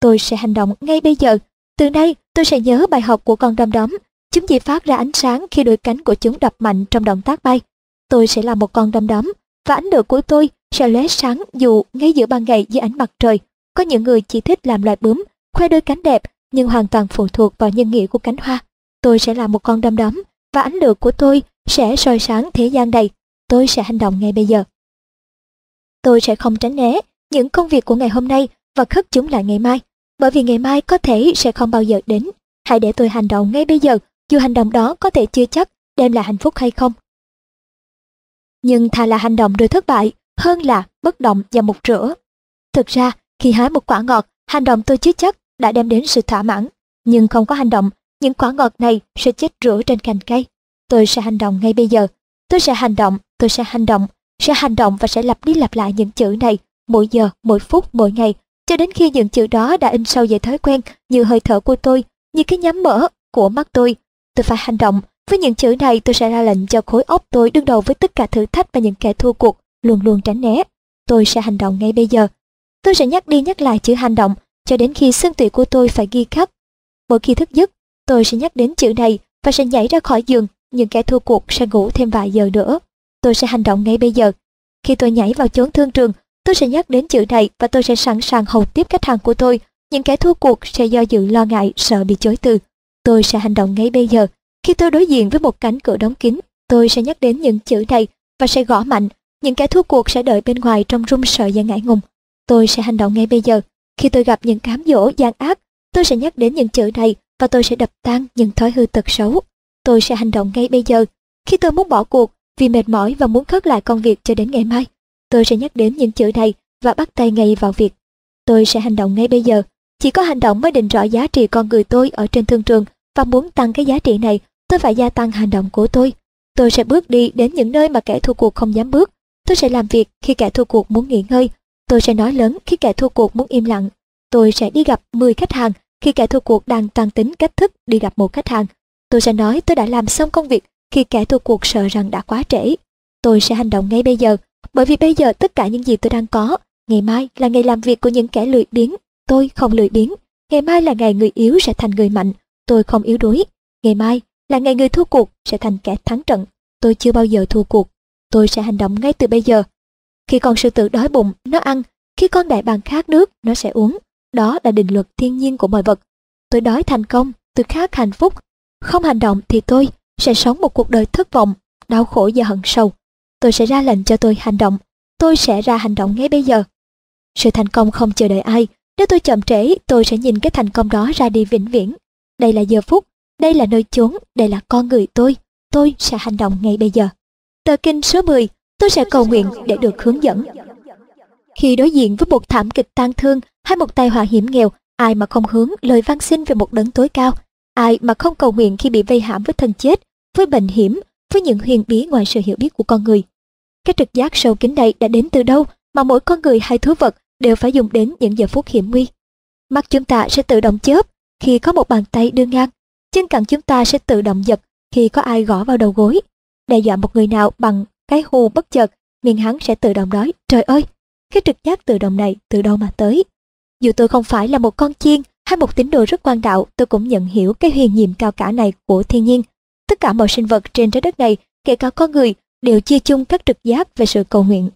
Tôi sẽ hành động ngay bây giờ. Từ nay, tôi sẽ nhớ bài học của con đom đóm. Chúng chỉ phát ra ánh sáng khi đôi cánh của chúng đập mạnh trong động tác bay. Tôi sẽ là một con đom đóm và ánh lửa của tôi sẽ lóe sáng dù ngay giữa ban ngày dưới ánh mặt trời. Có những người chỉ thích làm loài bướm, khoe đôi cánh đẹp nhưng hoàn toàn phụ thuộc vào nhân nghĩa của cánh hoa. Tôi sẽ là một con đom đóm và ánh lửa của tôi sẽ soi sáng thế gian này. Tôi sẽ hành động ngay bây giờ. Tôi sẽ không tránh né những công việc của ngày hôm nay và khất chúng lại ngày mai, bởi vì ngày mai có thể sẽ không bao giờ đến. Hãy để tôi hành động ngay bây giờ, dù hành động đó có thể chưa chắc đem lại hạnh phúc hay không nhưng thà là hành động rồi thất bại hơn là bất động và mục rửa. Thực ra, khi hái một quả ngọt, hành động tôi chưa chắc đã đem đến sự thỏa mãn, nhưng không có hành động, những quả ngọt này sẽ chết rửa trên cành cây. Tôi sẽ hành động ngay bây giờ. Tôi sẽ hành động, tôi sẽ hành động, sẽ hành động và sẽ lặp đi lặp lại những chữ này mỗi giờ, mỗi phút, mỗi ngày, cho đến khi những chữ đó đã in sâu về thói quen như hơi thở của tôi, như cái nhắm mở của mắt tôi. Tôi phải hành động, với những chữ này tôi sẽ ra lệnh cho khối óc tôi đương đầu với tất cả thử thách và những kẻ thua cuộc, luôn luôn tránh né. Tôi sẽ hành động ngay bây giờ. Tôi sẽ nhắc đi nhắc lại chữ hành động cho đến khi xương tủy của tôi phải ghi khắc. Mỗi khi thức giấc, tôi sẽ nhắc đến chữ này và sẽ nhảy ra khỏi giường, những kẻ thua cuộc sẽ ngủ thêm vài giờ nữa. Tôi sẽ hành động ngay bây giờ. Khi tôi nhảy vào chốn thương trường, tôi sẽ nhắc đến chữ này và tôi sẽ sẵn sàng hầu tiếp khách hàng của tôi. Những kẻ thua cuộc sẽ do dự lo ngại, sợ bị chối từ. Tôi sẽ hành động ngay bây giờ khi tôi đối diện với một cánh cửa đóng kín, tôi sẽ nhắc đến những chữ này và sẽ gõ mạnh. Những kẻ thua cuộc sẽ đợi bên ngoài trong run sợ và ngại ngùng. Tôi sẽ hành động ngay bây giờ. Khi tôi gặp những cám dỗ gian ác, tôi sẽ nhắc đến những chữ này và tôi sẽ đập tan những thói hư tật xấu. Tôi sẽ hành động ngay bây giờ. Khi tôi muốn bỏ cuộc vì mệt mỏi và muốn khất lại công việc cho đến ngày mai, tôi sẽ nhắc đến những chữ này và bắt tay ngay vào việc. Tôi sẽ hành động ngay bây giờ. Chỉ có hành động mới định rõ giá trị con người tôi ở trên thương trường và muốn tăng cái giá trị này Tôi phải gia tăng hành động của tôi. Tôi sẽ bước đi đến những nơi mà kẻ thua cuộc không dám bước. Tôi sẽ làm việc khi kẻ thua cuộc muốn nghỉ ngơi. Tôi sẽ nói lớn khi kẻ thua cuộc muốn im lặng. Tôi sẽ đi gặp 10 khách hàng khi kẻ thua cuộc đang tăng tính cách thức đi gặp một khách hàng. Tôi sẽ nói tôi đã làm xong công việc khi kẻ thua cuộc sợ rằng đã quá trễ. Tôi sẽ hành động ngay bây giờ, bởi vì bây giờ tất cả những gì tôi đang có, ngày mai là ngày làm việc của những kẻ lười biếng. Tôi không lười biếng. Ngày mai là ngày người yếu sẽ thành người mạnh. Tôi không yếu đuối. Ngày mai là ngày người thua cuộc sẽ thành kẻ thắng trận. Tôi chưa bao giờ thua cuộc. Tôi sẽ hành động ngay từ bây giờ. Khi con sư tử đói bụng, nó ăn. Khi con đại bàng khát nước, nó sẽ uống. Đó là định luật thiên nhiên của mọi vật. Tôi đói thành công, tôi khát hạnh phúc. Không hành động thì tôi sẽ sống một cuộc đời thất vọng, đau khổ và hận sâu. tôi sẽ ra lệnh cho tôi hành động. Tôi sẽ ra hành động ngay bây giờ. Sự thành công không chờ đợi ai. Nếu tôi chậm trễ, tôi sẽ nhìn cái thành công đó ra đi vĩnh viễn. Đây là giờ phút, đây là nơi chốn, đây là con người tôi. Tôi sẽ hành động ngay bây giờ. Tờ kinh số 10, tôi sẽ cầu nguyện để được hướng dẫn. Khi đối diện với một thảm kịch tang thương hay một tai họa hiểm nghèo, ai mà không hướng lời van xin về một đấng tối cao, ai mà không cầu nguyện khi bị vây hãm với thân chết, với bệnh hiểm, với những huyền bí ngoài sự hiểu biết của con người. Cái trực giác sâu kín này đã đến từ đâu mà mỗi con người hay thú vật đều phải dùng đến những giờ phút hiểm nguy. Mắt chúng ta sẽ tự động chớp khi có một bàn tay đưa ngang, chân cẳng chúng ta sẽ tự động giật khi có ai gõ vào đầu gối. Đe dọa một người nào bằng cái hù bất chợt, miệng hắn sẽ tự động nói, trời ơi, cái trực giác tự động này từ đâu mà tới. Dù tôi không phải là một con chiên hay một tín đồ rất quan đạo, tôi cũng nhận hiểu cái huyền nhiệm cao cả này của thiên nhiên. Tất cả mọi sinh vật trên trái đất này, kể cả con người, đều chia chung các trực giác về sự cầu nguyện.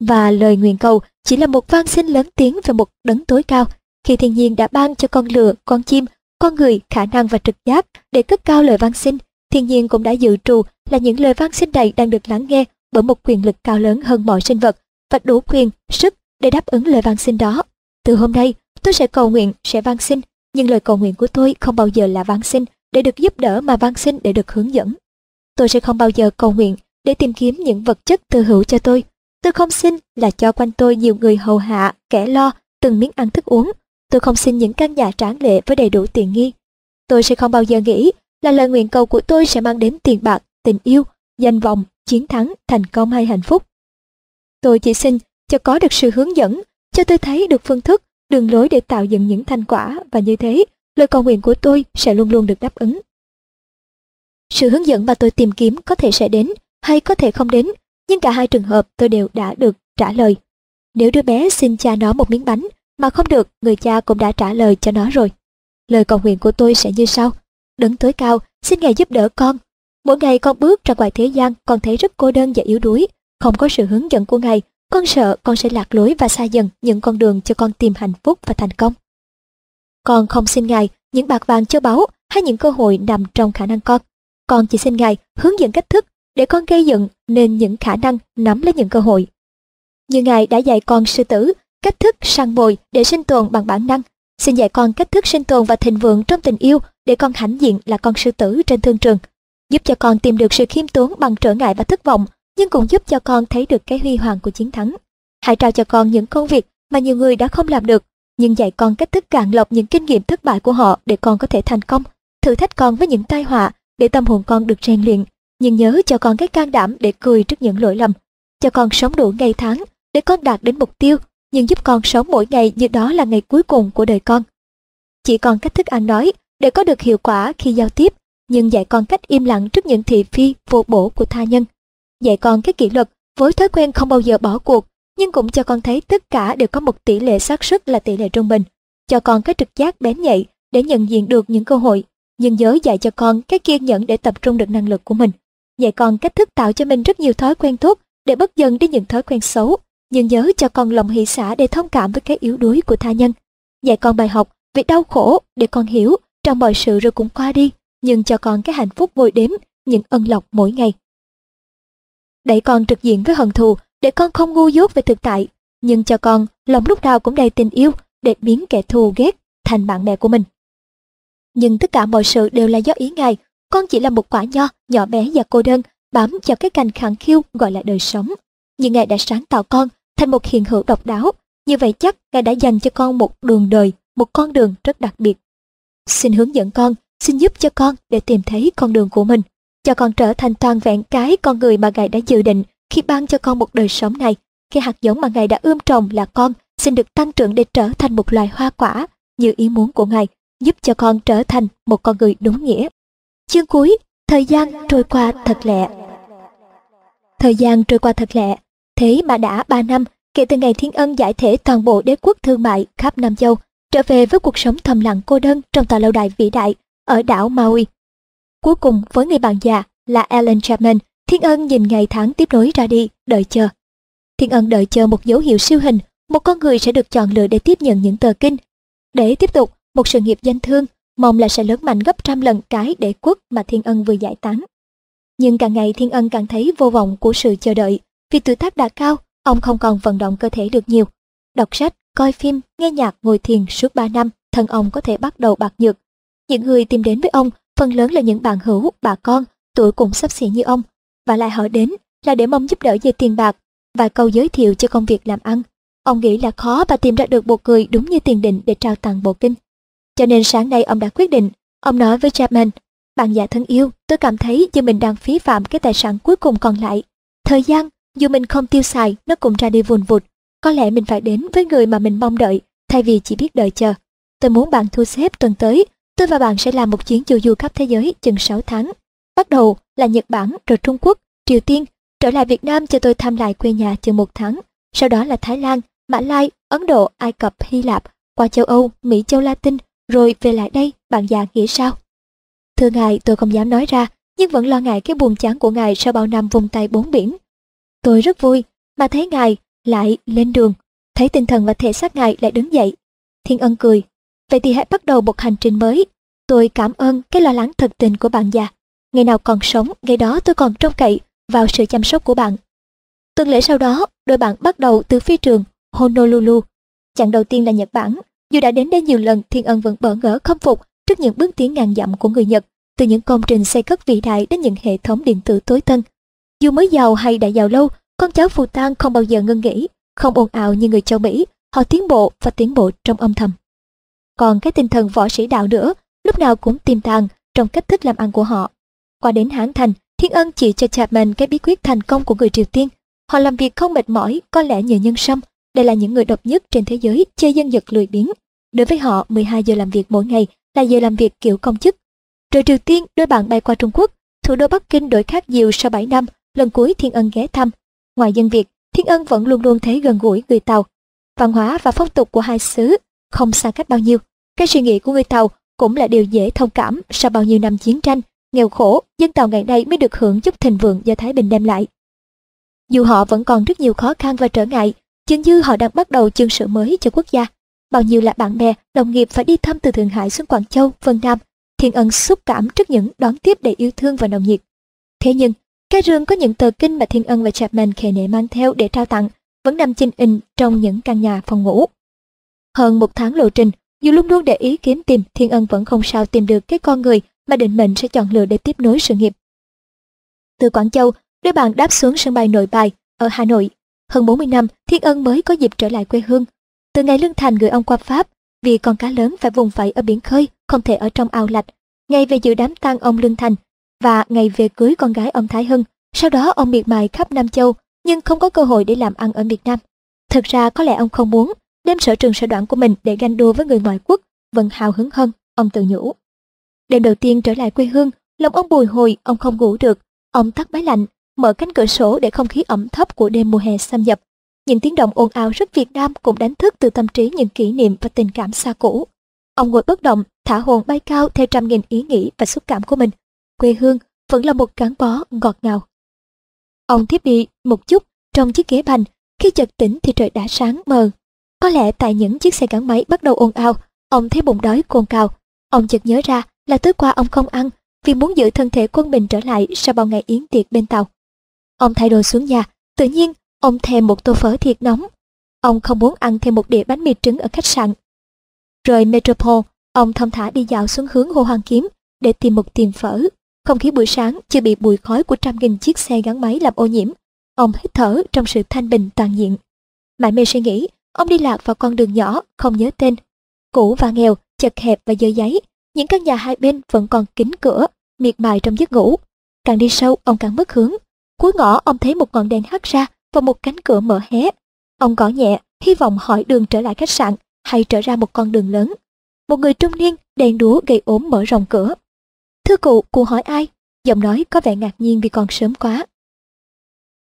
Và lời nguyện cầu chỉ là một vang xin lớn tiếng về một đấng tối cao, khi thiên nhiên đã ban cho con lừa, con chim, con người khả năng và trực giác để cất cao lời văn xin, thiên nhiên cũng đã dự trù là những lời văn xin này đang được lắng nghe bởi một quyền lực cao lớn hơn mọi sinh vật và đủ quyền, sức để đáp ứng lời van xin đó. Từ hôm nay, tôi sẽ cầu nguyện, sẽ van xin, nhưng lời cầu nguyện của tôi không bao giờ là van xin để được giúp đỡ mà van xin để được hướng dẫn. Tôi sẽ không bao giờ cầu nguyện để tìm kiếm những vật chất tư hữu cho tôi. Tôi không xin là cho quanh tôi nhiều người hầu hạ, kẻ lo, từng miếng ăn thức uống. Tôi không xin những căn nhà tráng lệ với đầy đủ tiền nghi. Tôi sẽ không bao giờ nghĩ là lời nguyện cầu của tôi sẽ mang đến tiền bạc, tình yêu, danh vọng, chiến thắng, thành công hay hạnh phúc. Tôi chỉ xin cho có được sự hướng dẫn, cho tôi thấy được phương thức, đường lối để tạo dựng những thành quả và như thế, lời cầu nguyện của tôi sẽ luôn luôn được đáp ứng. Sự hướng dẫn mà tôi tìm kiếm có thể sẽ đến hay có thể không đến, nhưng cả hai trường hợp tôi đều đã được trả lời. Nếu đứa bé xin cha nó một miếng bánh mà không được, người cha cũng đã trả lời cho nó rồi. Lời cầu nguyện của tôi sẽ như sau. Đấng tối cao, xin Ngài giúp đỡ con. Mỗi ngày con bước ra ngoài thế gian, con thấy rất cô đơn và yếu đuối. Không có sự hướng dẫn của Ngài, con sợ con sẽ lạc lối và xa dần những con đường cho con tìm hạnh phúc và thành công. Con không xin Ngài những bạc vàng châu báu hay những cơ hội nằm trong khả năng con. Con chỉ xin Ngài hướng dẫn cách thức để con gây dựng nên những khả năng nắm lấy những cơ hội. Như Ngài đã dạy con sư tử cách thức săn mồi để sinh tồn bằng bản năng. Xin dạy con cách thức sinh tồn và thịnh vượng trong tình yêu để con hãnh diện là con sư tử trên thương trường. Giúp cho con tìm được sự khiêm tốn bằng trở ngại và thất vọng nhưng cũng giúp cho con thấy được cái huy hoàng của chiến thắng. Hãy trao cho con những công việc mà nhiều người đã không làm được, nhưng dạy con cách thức cạn lọc những kinh nghiệm thất bại của họ để con có thể thành công. Thử thách con với những tai họa để tâm hồn con được rèn luyện, nhưng nhớ cho con cái can đảm để cười trước những lỗi lầm. Cho con sống đủ ngày tháng để con đạt đến mục tiêu, nhưng giúp con sống mỗi ngày như đó là ngày cuối cùng của đời con. Chỉ còn cách thức ăn nói để có được hiệu quả khi giao tiếp, nhưng dạy con cách im lặng trước những thị phi vô bổ của tha nhân. Dạy con cái kỷ luật với thói quen không bao giờ bỏ cuộc nhưng cũng cho con thấy tất cả đều có một tỷ lệ xác suất là tỷ lệ trung bình. Cho con cái trực giác bén nhạy để nhận diện được những cơ hội nhưng nhớ dạy cho con cái kiên nhẫn để tập trung được năng lực của mình. Dạy con cách thức tạo cho mình rất nhiều thói quen tốt để bất dần đi những thói quen xấu nhưng nhớ cho con lòng hỷ xã để thông cảm với cái yếu đuối của tha nhân dạy con bài học về đau khổ để con hiểu trong mọi sự rồi cũng qua đi nhưng cho con cái hạnh phúc ngồi đếm những ân lộc mỗi ngày đẩy con trực diện với hận thù để con không ngu dốt về thực tại, nhưng cho con lòng lúc nào cũng đầy tình yêu để biến kẻ thù ghét thành bạn bè của mình. Nhưng tất cả mọi sự đều là do ý Ngài, con chỉ là một quả nho, nhỏ bé và cô đơn, bám vào cái cành khẳng khiu gọi là đời sống. Nhưng Ngài đã sáng tạo con thành một hiện hữu độc đáo, như vậy chắc Ngài đã dành cho con một đường đời, một con đường rất đặc biệt. Xin hướng dẫn con, xin giúp cho con để tìm thấy con đường của mình cho con trở thành toàn vẹn cái con người mà Ngài đã dự định khi ban cho con một đời sống này. khi hạt giống mà Ngài đã ươm trồng là con xin được tăng trưởng để trở thành một loài hoa quả như ý muốn của Ngài, giúp cho con trở thành một con người đúng nghĩa. Chương cuối, thời gian trôi qua thật lẹ. Thời gian trôi qua thật lẹ, thế mà đã 3 năm kể từ ngày Thiên Ân giải thể toàn bộ đế quốc thương mại khắp Nam Châu, trở về với cuộc sống thầm lặng cô đơn trong tòa lâu đài vĩ đại ở đảo Maui. Cuối cùng với người bạn già là Alan Chapman, Thiên Ân nhìn ngày tháng tiếp nối ra đi, đợi chờ. Thiên Ân đợi chờ một dấu hiệu siêu hình, một con người sẽ được chọn lựa để tiếp nhận những tờ kinh. Để tiếp tục một sự nghiệp danh thương, mong là sẽ lớn mạnh gấp trăm lần cái đế quốc mà Thiên Ân vừa giải tán. Nhưng càng ngày Thiên Ân càng thấy vô vọng của sự chờ đợi, vì tuổi tác đã cao, ông không còn vận động cơ thể được nhiều. Đọc sách, coi phim, nghe nhạc, ngồi thiền suốt 3 năm, thân ông có thể bắt đầu bạc nhược. Những người tìm đến với ông phần lớn là những bạn hữu, bà con, tuổi cũng sắp xỉ như ông, và lại họ đến là để mong giúp đỡ về tiền bạc, vài câu giới thiệu cho công việc làm ăn. Ông nghĩ là khó và tìm ra được một người đúng như tiền định để trao tặng bộ kinh. Cho nên sáng nay ông đã quyết định, ông nói với Chapman, bạn già thân yêu, tôi cảm thấy như mình đang phí phạm cái tài sản cuối cùng còn lại. Thời gian, dù mình không tiêu xài, nó cũng ra đi vùn vụt. Có lẽ mình phải đến với người mà mình mong đợi, thay vì chỉ biết đợi chờ. Tôi muốn bạn thu xếp tuần tới, tôi và bạn sẽ làm một chuyến chu du khắp thế giới chừng 6 tháng. Bắt đầu là Nhật Bản, rồi Trung Quốc, Triều Tiên, trở lại Việt Nam cho tôi thăm lại quê nhà chừng một tháng. Sau đó là Thái Lan, Mã Lai, Ấn Độ, Ai Cập, Hy Lạp, qua châu Âu, Mỹ châu Latin, rồi về lại đây, bạn già nghĩ sao? Thưa ngài, tôi không dám nói ra, nhưng vẫn lo ngại cái buồn chán của ngài sau bao năm vùng tay bốn biển. Tôi rất vui, mà thấy ngài lại lên đường, thấy tinh thần và thể xác ngài lại đứng dậy. Thiên ân cười, vậy thì hãy bắt đầu một hành trình mới. Tôi cảm ơn cái lo lắng thật tình của bạn già. Ngày nào còn sống, ngày đó tôi còn trông cậy vào sự chăm sóc của bạn. Tuần lễ sau đó, đôi bạn bắt đầu từ phi trường Honolulu. Chặng đầu tiên là Nhật Bản. Dù đã đến đây nhiều lần, Thiên Ân vẫn bỡ ngỡ khâm phục trước những bước tiến ngàn dặm của người Nhật, từ những công trình xây cất vĩ đại đến những hệ thống điện tử tối tân. Dù mới giàu hay đã giàu lâu, con cháu phù tang không bao giờ ngưng nghỉ, không ồn ào như người châu Mỹ, họ tiến bộ và tiến bộ trong âm thầm. Còn cái tinh thần võ sĩ đạo nữa, lúc nào cũng tiềm tàng trong cách thức làm ăn của họ. Qua đến Hán Thành, Thiên Ân chỉ cho Chapman cái bí quyết thành công của người Triều Tiên. Họ làm việc không mệt mỏi, có lẽ nhờ nhân sâm. Đây là những người độc nhất trên thế giới chơi dân dật lười biếng. Đối với họ, 12 giờ làm việc mỗi ngày là giờ làm việc kiểu công chức. Rồi Triều Tiên, đôi bạn bay qua Trung Quốc, thủ đô Bắc Kinh đổi khác nhiều sau 7 năm, lần cuối Thiên Ân ghé thăm. Ngoài dân Việt, Thiên Ân vẫn luôn luôn thấy gần gũi người Tàu. Văn hóa và phong tục của hai xứ không xa cách bao nhiêu. Cái suy nghĩ của người Tàu cũng là điều dễ thông cảm sau bao nhiêu năm chiến tranh, nghèo khổ, dân Tàu ngày nay mới được hưởng chút thịnh vượng do Thái Bình đem lại. Dù họ vẫn còn rất nhiều khó khăn và trở ngại, chừng như họ đang bắt đầu chương sự mới cho quốc gia. Bao nhiêu là bạn bè, đồng nghiệp phải đi thăm từ Thượng Hải xuống Quảng Châu, Vân Nam. Thiên ân xúc cảm trước những đón tiếp đầy yêu thương và nồng nhiệt. Thế nhưng, cái rương có những tờ kinh mà Thiên ân và Chapman khề nệ mang theo để trao tặng vẫn nằm chinh in trong những căn nhà phòng ngủ. Hơn một tháng lộ trình, dù luôn luôn để ý kiếm tìm, Thiên ân vẫn không sao tìm được cái con người mà định mệnh sẽ chọn lựa để tiếp nối sự nghiệp. Từ Quảng Châu, đôi bạn đáp xuống sân bay Nội Bài ở Hà Nội. Hơn 40 năm, Thiên Ân mới có dịp trở lại quê hương. Từ ngày Lương Thành gửi ông qua Pháp, vì con cá lớn phải vùng vẫy ở biển khơi, không thể ở trong ao lạch. Ngày về dự đám tang ông Lương Thành và ngày về cưới con gái ông Thái Hưng. Sau đó ông miệt mài khắp Nam Châu, nhưng không có cơ hội để làm ăn ở Việt Nam. Thực ra có lẽ ông không muốn đem sở trường sở đoạn của mình để ganh đua với người ngoại quốc, vẫn hào hứng hơn, ông tự nhủ. Đêm đầu tiên trở lại quê hương, lòng ông bồi hồi, ông không ngủ được. Ông tắt máy lạnh, mở cánh cửa sổ để không khí ẩm thấp của đêm mùa hè xâm nhập. Những tiếng động ồn ào rất Việt Nam cũng đánh thức từ tâm trí những kỷ niệm và tình cảm xa cũ. Ông ngồi bất động, thả hồn bay cao theo trăm nghìn ý nghĩ và xúc cảm của mình. Quê hương vẫn là một gắn bó ngọt ngào. Ông thiếp đi một chút trong chiếc ghế bành, khi chợt tỉnh thì trời đã sáng mờ. Có lẽ tại những chiếc xe gắn máy bắt đầu ồn ào, ông thấy bụng đói cồn cào. Ông chợt nhớ ra là tối qua ông không ăn vì muốn giữ thân thể quân bình trở lại sau bao ngày yến tiệc bên tàu. Ông thay đồ xuống nhà, tự nhiên ông thèm một tô phở thiệt nóng. Ông không muốn ăn thêm một đĩa bánh mì trứng ở khách sạn. Rời Metropole, ông thong thả đi dạo xuống hướng Hồ Hoàng Kiếm để tìm một tiệm phở. Không khí buổi sáng chưa bị bụi khói của trăm nghìn chiếc xe gắn máy làm ô nhiễm. Ông hít thở trong sự thanh bình toàn diện. Mãi mê suy nghĩ, ông đi lạc vào con đường nhỏ, không nhớ tên. Cũ và nghèo, chật hẹp và dơ giấy, những căn nhà hai bên vẫn còn kín cửa, miệt mài trong giấc ngủ. Càng đi sâu, ông càng mất hướng. Cuối ngõ ông thấy một ngọn đèn hắt ra và một cánh cửa mở hé. Ông gõ nhẹ, hy vọng hỏi đường trở lại khách sạn hay trở ra một con đường lớn. Một người trung niên, đèn đúa gầy ốm mở rộng cửa. Thưa cụ, cụ hỏi ai? Giọng nói có vẻ ngạc nhiên vì còn sớm quá.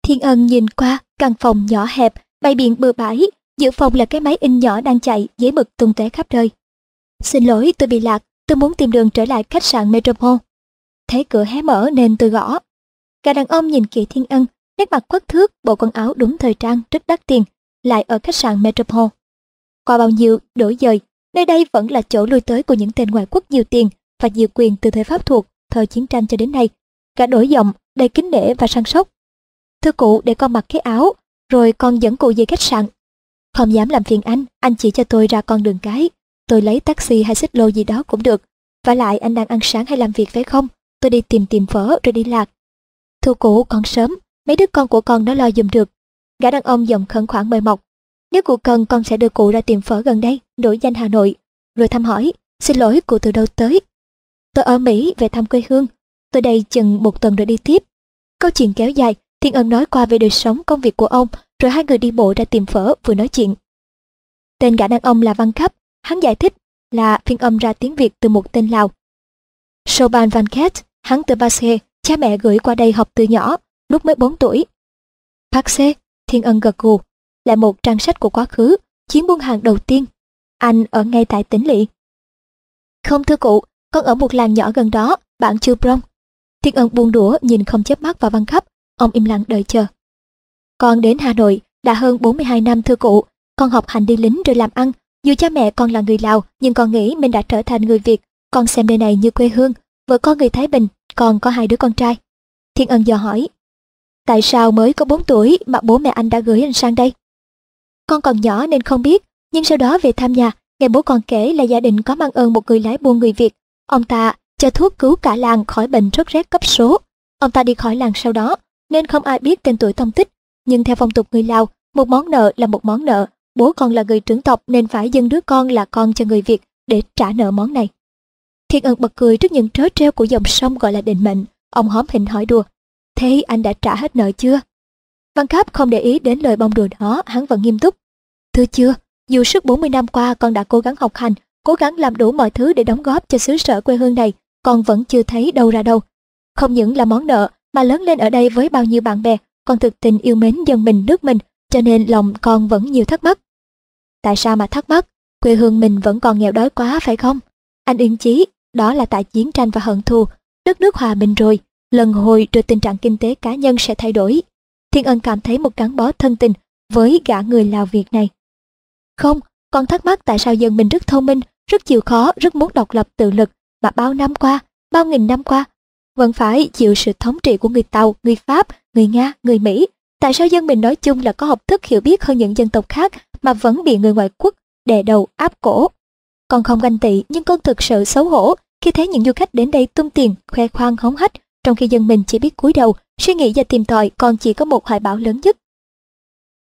Thiên ân nhìn qua, căn phòng nhỏ hẹp, bày biện bừa bãi, giữa phòng là cái máy in nhỏ đang chạy, giấy mực tung tóe khắp nơi. Xin lỗi, tôi bị lạc, tôi muốn tìm đường trở lại khách sạn Metropole. Thấy cửa hé mở nên tôi gõ. Cả đàn ông nhìn kỹ Thiên Ân, nét mặt quất thước, bộ quần áo đúng thời trang, rất đắt tiền, lại ở khách sạn Metropole. Qua bao nhiêu đổi dời, nơi đây vẫn là chỗ lui tới của những tên ngoại quốc nhiều tiền và nhiều quyền từ thời Pháp thuộc, thời chiến tranh cho đến nay. Cả đổi giọng, đầy kính nể và săn sóc. Thưa cụ để con mặc cái áo, rồi con dẫn cụ về khách sạn. Không dám làm phiền anh, anh chỉ cho tôi ra con đường cái. Tôi lấy taxi hay xích lô gì đó cũng được. Và lại anh đang ăn sáng hay làm việc phải không? Tôi đi tìm tìm phở rồi đi lạc. Thưa cụ, còn sớm, mấy đứa con của con nó lo dùm được. Gã đàn ông giọng khẩn khoản mời mọc. Nếu cụ cần con sẽ đưa cụ ra tìm phở gần đây, nổi danh Hà Nội. Rồi thăm hỏi, xin lỗi cụ từ đâu tới. Tôi ở Mỹ về thăm quê hương. Tôi đây chừng một tuần rồi đi tiếp. Câu chuyện kéo dài, Thiên Ân nói qua về đời sống công việc của ông, rồi hai người đi bộ ra tìm phở vừa nói chuyện. Tên gã đàn ông là Văn Khắp, hắn giải thích là phiên âm ra tiếng Việt từ một tên Lào. Soban Van Ket, hắn từ Bashe, cha mẹ gửi qua đây học từ nhỏ, lúc mới 4 tuổi. Paxe, Thiên Ân gật gù, là một trang sách của quá khứ, chuyến buôn hàng đầu tiên. Anh ở ngay tại tỉnh lỵ. Không thưa cụ, con ở một làng nhỏ gần đó, bạn chưa Prong. Thiên Ân buông đũa nhìn không chớp mắt vào văn khắp, ông im lặng đợi chờ. Con đến Hà Nội đã hơn 42 năm thưa cụ, con học hành đi lính rồi làm ăn. Dù cha mẹ con là người Lào, nhưng con nghĩ mình đã trở thành người Việt. Con xem nơi này như quê hương. Vợ con người Thái Bình, còn có hai đứa con trai. Thiên Ân dò hỏi, tại sao mới có 4 tuổi mà bố mẹ anh đã gửi anh sang đây? Con còn nhỏ nên không biết, nhưng sau đó về thăm nhà, nghe bố con kể là gia đình có mang ơn một người lái buôn người Việt. Ông ta cho thuốc cứu cả làng khỏi bệnh sốt rét cấp số. Ông ta đi khỏi làng sau đó, nên không ai biết tên tuổi tông tích. Nhưng theo phong tục người Lào, một món nợ là một món nợ. Bố con là người trưởng tộc nên phải dâng đứa con là con cho người Việt để trả nợ món này. Thiên ân bật cười trước những trớ treo của dòng sông gọi là định mệnh. Ông hóm hình hỏi đùa. Thế anh đã trả hết nợ chưa? Văn Cáp không để ý đến lời bông đùa đó, hắn vẫn nghiêm túc. Thưa chưa, dù suốt 40 năm qua con đã cố gắng học hành, cố gắng làm đủ mọi thứ để đóng góp cho xứ sở quê hương này, con vẫn chưa thấy đâu ra đâu. Không những là món nợ, mà lớn lên ở đây với bao nhiêu bạn bè, con thực tình yêu mến dân mình nước mình, cho nên lòng con vẫn nhiều thắc mắc. Tại sao mà thắc mắc? Quê hương mình vẫn còn nghèo đói quá phải không? Anh yên chí, đó là tại chiến tranh và hận thù. Đất nước hòa bình rồi, lần hồi rồi tình trạng kinh tế cá nhân sẽ thay đổi. Thiên Ân cảm thấy một gắn bó thân tình với gã người Lào Việt này. Không, con thắc mắc tại sao dân mình rất thông minh, rất chịu khó, rất muốn độc lập tự lực, mà bao năm qua, bao nghìn năm qua, vẫn phải chịu sự thống trị của người Tàu, người Pháp, người Nga, người Mỹ. Tại sao dân mình nói chung là có học thức hiểu biết hơn những dân tộc khác mà vẫn bị người ngoại quốc đè đầu áp cổ? Con không ganh tị nhưng con thực sự xấu hổ khi thấy những du khách đến đây tung tiền, khoe khoang hống hách, trong khi dân mình chỉ biết cúi đầu, suy nghĩ và tìm tòi còn chỉ có một hoài bão lớn nhất.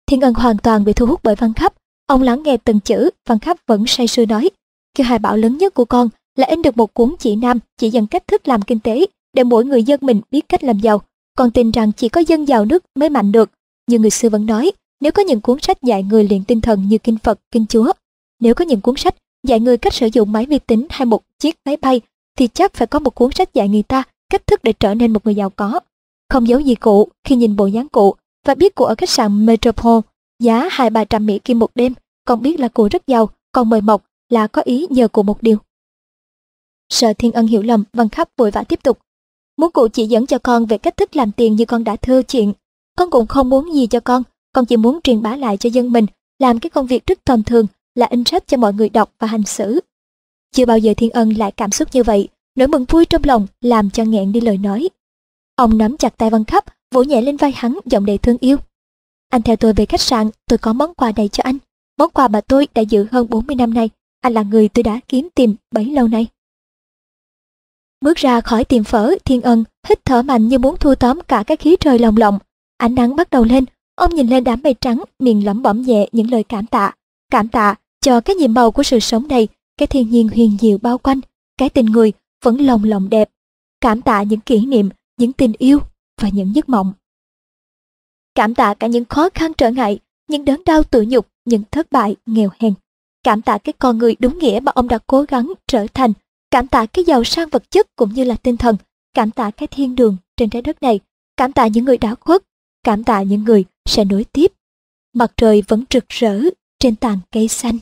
Thiên Ân hoàn toàn bị thu hút bởi văn khắp, ông lắng nghe từng chữ, văn khắp vẫn say sưa nói. Khi hài bão lớn nhất của con là in được một cuốn chỉ nam chỉ dẫn cách thức làm kinh tế để mỗi người dân mình biết cách làm giàu. Con tin rằng chỉ có dân giàu nước mới mạnh được. Như người xưa vẫn nói, nếu có những cuốn sách dạy người luyện tinh thần như Kinh Phật, Kinh Chúa, nếu có những cuốn sách dạy người cách sử dụng máy vi tính hay một chiếc máy bay, thì chắc phải có một cuốn sách dạy người ta cách thức để trở nên một người giàu có. Không giấu gì cụ khi nhìn bộ dáng cụ và biết cụ ở khách sạn Metropole giá hai ba trăm Mỹ kim một đêm, còn biết là cụ rất giàu, còn mời mọc là có ý nhờ cụ một điều. Sợ Thiên Ân hiểu lầm, Văn Khắp vội vã tiếp tục. Muốn cụ chỉ dẫn cho con về cách thức làm tiền như con đã thưa chuyện. Con cũng không muốn gì cho con, con chỉ muốn truyền bá lại cho dân mình, làm cái công việc rất tầm thường là in sách cho mọi người đọc và hành xử. Chưa bao giờ Thiên Ân lại cảm xúc như vậy, nỗi mừng vui trong lòng làm cho nghẹn đi lời nói. Ông nắm chặt tay Văn Khắp, vỗ nhẹ lên vai hắn giọng đầy thương yêu. Anh theo tôi về khách sạn, tôi có món quà này cho anh. Món quà mà tôi đã giữ hơn 40 năm nay. Anh là người tôi đã kiếm tìm bấy lâu nay. Bước ra khỏi tiệm phở, Thiên Ân hít thở mạnh như muốn thu tóm cả cái khí trời lồng lộng. Ánh nắng bắt đầu lên, ông nhìn lên đám mây trắng, miệng lẩm bẩm nhẹ những lời cảm tạ. Cảm tạ cho cái nhiệm màu của sự sống này, cái thiên nhiên huyền diệu bao quanh, cái tình người vẫn lồng lộng đẹp. Cảm tạ những kỷ niệm, những tình yêu và những giấc mộng. Cảm tạ cả những khó khăn trở ngại, những đớn đau tự nhục, những thất bại, nghèo hèn. Cảm tạ cái con người đúng nghĩa mà ông đã cố gắng trở thành cảm tạ cái giàu sang vật chất cũng như là tinh thần, cảm tạ cái thiên đường trên trái đất này, cảm tạ những người đã khuất, cảm tạ những người sẽ nối tiếp. Mặt trời vẫn rực rỡ trên tàn cây xanh.